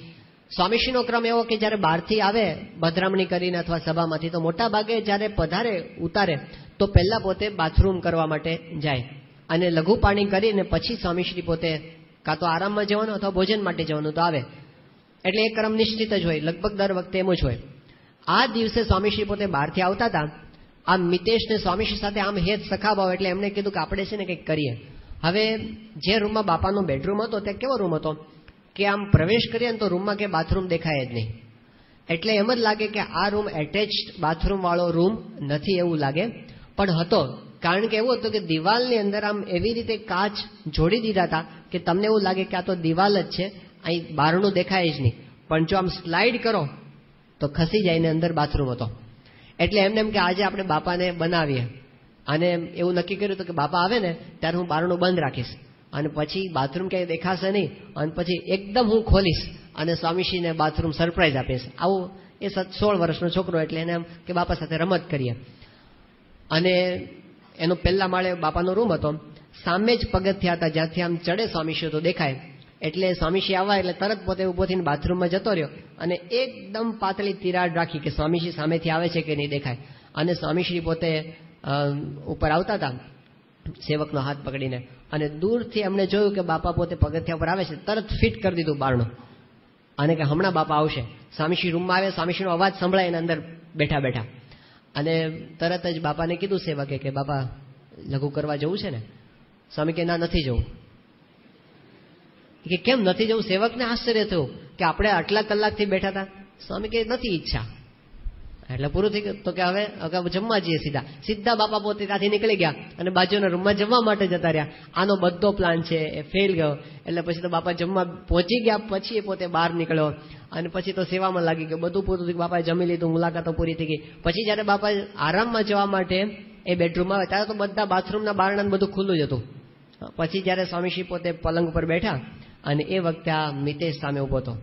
સ્વામીશ્રીનો ક્રમ એવો કે જ્યારે બહારથી આવે ભદ્રામણી કરીને અથવા સભામાંથી, તો મોટા ભાગે જ્યારે પધારે, ઉતારે, તો પહેલા પોતે બાથરૂમ કરવા માટે જાય. અને લઘુ પાણી કરીને પછી સ્વામીશ્રી પોતે કાં તો આરામમાં જવાનું અથવા ભોજન માટે જવાનું તો આવે. એટલે એ ક્રમ નિશ્ચિત જ હોય, લગભગ દર વખતે એમ જ હોય. આ દિવસે સ્વામીશ્રી પોતે બહારથી આવતા હતા. આમ મિતેશને સ્વામીશ્રી સાથે આમ હેત સખાભાવ એટલે એમણે કીધું કે આપણે છે ને કંઈક કરીએ. હવે જે રૂમમાં બાપાનો બેડરૂમ હતો તે કેવો રૂમ હતો? કે આમ પ્રવેશ કરીએ ને તો રૂમમાં કે બાથરૂમ દેખાય જ નહીં. એટલે એમ જ લાગે કે આ રૂમ એટેચ બાથરૂમ વાળો રૂમ નથી એવું લાગે. પણ હતો. કારણ કે એવું હતું કે દિવાલની અંદર આમ એવી રીતે કાચ જોડી દીધા હતા કે તમને એવું લાગે કે આ તો દિવાલ જ છે, અહીં બહારનું દેખાય જ નહીં. પણ જો આમ સ્લાઇડ કરો, તો ખસી જાય ને અંદર બાથરૂમ હતો. એટલે એમને એમ કે આજે આપણે બાપાને બનાવીએ. અને એવું નક્કી કર્યું હતું કે બાપા આવે ને, ત્યારે હું બારણું બંધ રાખીશ. અને પછી બાથરૂમ ક્યાંય દેખાશે નહીં. અને પછી એકદમ હું ખોલીશ અને સ્વામીશ્રીને બાથરૂમ સરપ્રાઈઝ આપીશ. આવું એ સોળ વર્ષનો છોકરો એટલે એને એમ કે બાપા સાથે રમત કરીએ. અને એનો પહેલા માળે બાપાનો રૂમ હતો. સામે જ પગથિયા હતા જ્યાંથી આમ ચડે સ્વામીશ્રી તો દેખાય. એટલે સ્વામીશ્રી આવવા એટલે તરત પોતે ઊભો થઈને બાથરૂમમાં જતો રહ્યો અને એકદમ પાતળી તિરાડ રાખી કે સ્વામીશ્રી સામેથી આવે છે કે નહીં દેખાય. અને સ્વામીશ્રી પોતે ઉપર આવતા હતા, સેવકનો હાથ પકડીને. અને દૂરથી એમણે જોયું કે બાપા પોતે પગથિયા પર આવે છે, તરત ફિટ કરી દીધું બારણું. અને કે હમણાં બાપા આવશે. સ્વામીશ્રી રૂમમાં આવે સ્વામીશ્રીનો અવાજ સંભળાય એના અંદર બેઠા બેઠા. અને તરત જ બાપાને કીધું સેવકે કે, બાપા, લઘુ કરવા જવું છે ને? સ્વામી કે, ના, નથી જવું. કે, કેમ નથી જવું? સેવકને આશ્ચર્ય થયું કે, આપણે આટલા કલાકથી બેઠા હતા. સ્વામી કે, નથી ઈચ્છા. એટલે પૂરું થઈ ગયું. તો કે હવે જમવા જઈએ સીધા. સીધા બાપા પોતે ત્યાંથી નીકળી ગયા અને બાજુના રૂમમાં જમવા માટે જતા રહ્યા. આનો બધો પ્લાન છે, એ ફેલ ગયો. એટલે પછી તો બાપા જમવા પહોંચી ગયા, પછી એ પોતે બહાર નીકળ્યો. અને પછી તો સેવામાં લાગી ગયો. બધું પૂરું થયું બાપાએ જમી લીધું, મુલાકાતો પૂરી થઈ ગઈ. પછી જ્યારે બાપા આરામમાં જવા માટે એ બેડરૂમમાં આવે, ત્યારે તો બધા બાથરૂમના બારણાને બધું ખુલ્લું જ હતું. પછી જ્યારે સ્વામીશ્રી પોતે પલંગ ઉપર બેઠા અને એ વખતે આ મિતેશ સામે ઊભો હતો.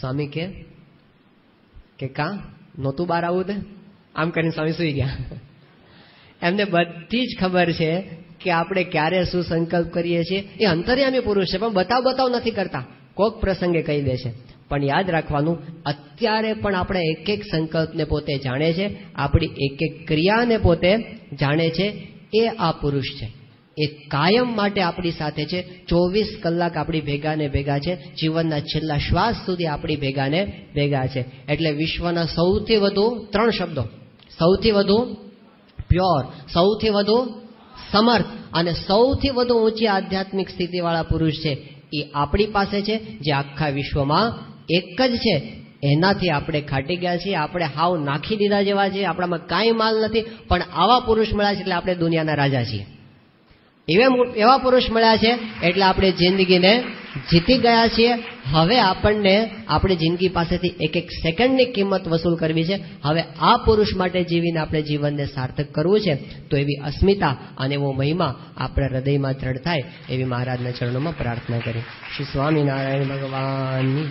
સ્વામી કે કા? નહોતું બહાર આવું તે? આમ કરીને સ્વામી સુઈ ગયા. એમને બધી જ ખબર છે કે આપણે ક્યારે શું સંકલ્પ કરીએ છીએ. એ અંતર્યામી પુરુષ છે, પણ બતાવ બતાવ નથી કરતા. કોક પ્રસંગે કહી દે છે, પણ યાદ રાખવાનું, અત્યારે પણ આપણે એક એક સંકલ્પને પોતે જાણે છે. આપણી એક એક ક્રિયાને પોતે જાણે છે. એ આ પુરુષ છે. એ કાયમ માટે આપણી સાથે છે. ચોવીસ કલાક આપણી ભેગા ને ભેગા છે. જીવનના છેલ્લા શ્વાસ સુધી આપણી ભેગા ને ભેગા છે. એટલે વિશ્વના સૌથી વધુ ત્રણ શબ્દો. સૌથી વધુ પ્યોર, સૌથી વધુ સમર્થ અને સૌથી વધુ ઊંચી આધ્યાત્મિક સ્થિતિવાળા પુરુષ છે. એ આપણી પાસે છે, જે આખા વિશ્વમાં એક જ છે. એનાથી આપણે ખાટી ગયા છીએ, આપણે હાવ નાખી દીધા જેવા છીએ, આપણામાં કાંઈ માલ નથી. પણ આવા પુરુષ મળ્યા છે એટલે આપણે દુનિયાના રાજા છીએ. એવા પુરુષ મળ્યા છે, એટલે આપણે જિંદગીને જીતી ગયા છીએ. હવે આપણને, આપણી જિંદગી પાસેથી એક એક સેકન્ડની કિંમત વસૂલ કરવી છે. હવે આ પુરુષ માટે જીવીને આપણે જીવનને સાર્થક કરવું છે, તો એવી અસ્મિતા અને એવો મહિમા આપણા હૃદયમાં દ્રઢ થાય, એવી મહારાજના ચરણોમાં પ્રાર્થના કરી. શ્રી સ્વામિનારાયણ ભગવાનની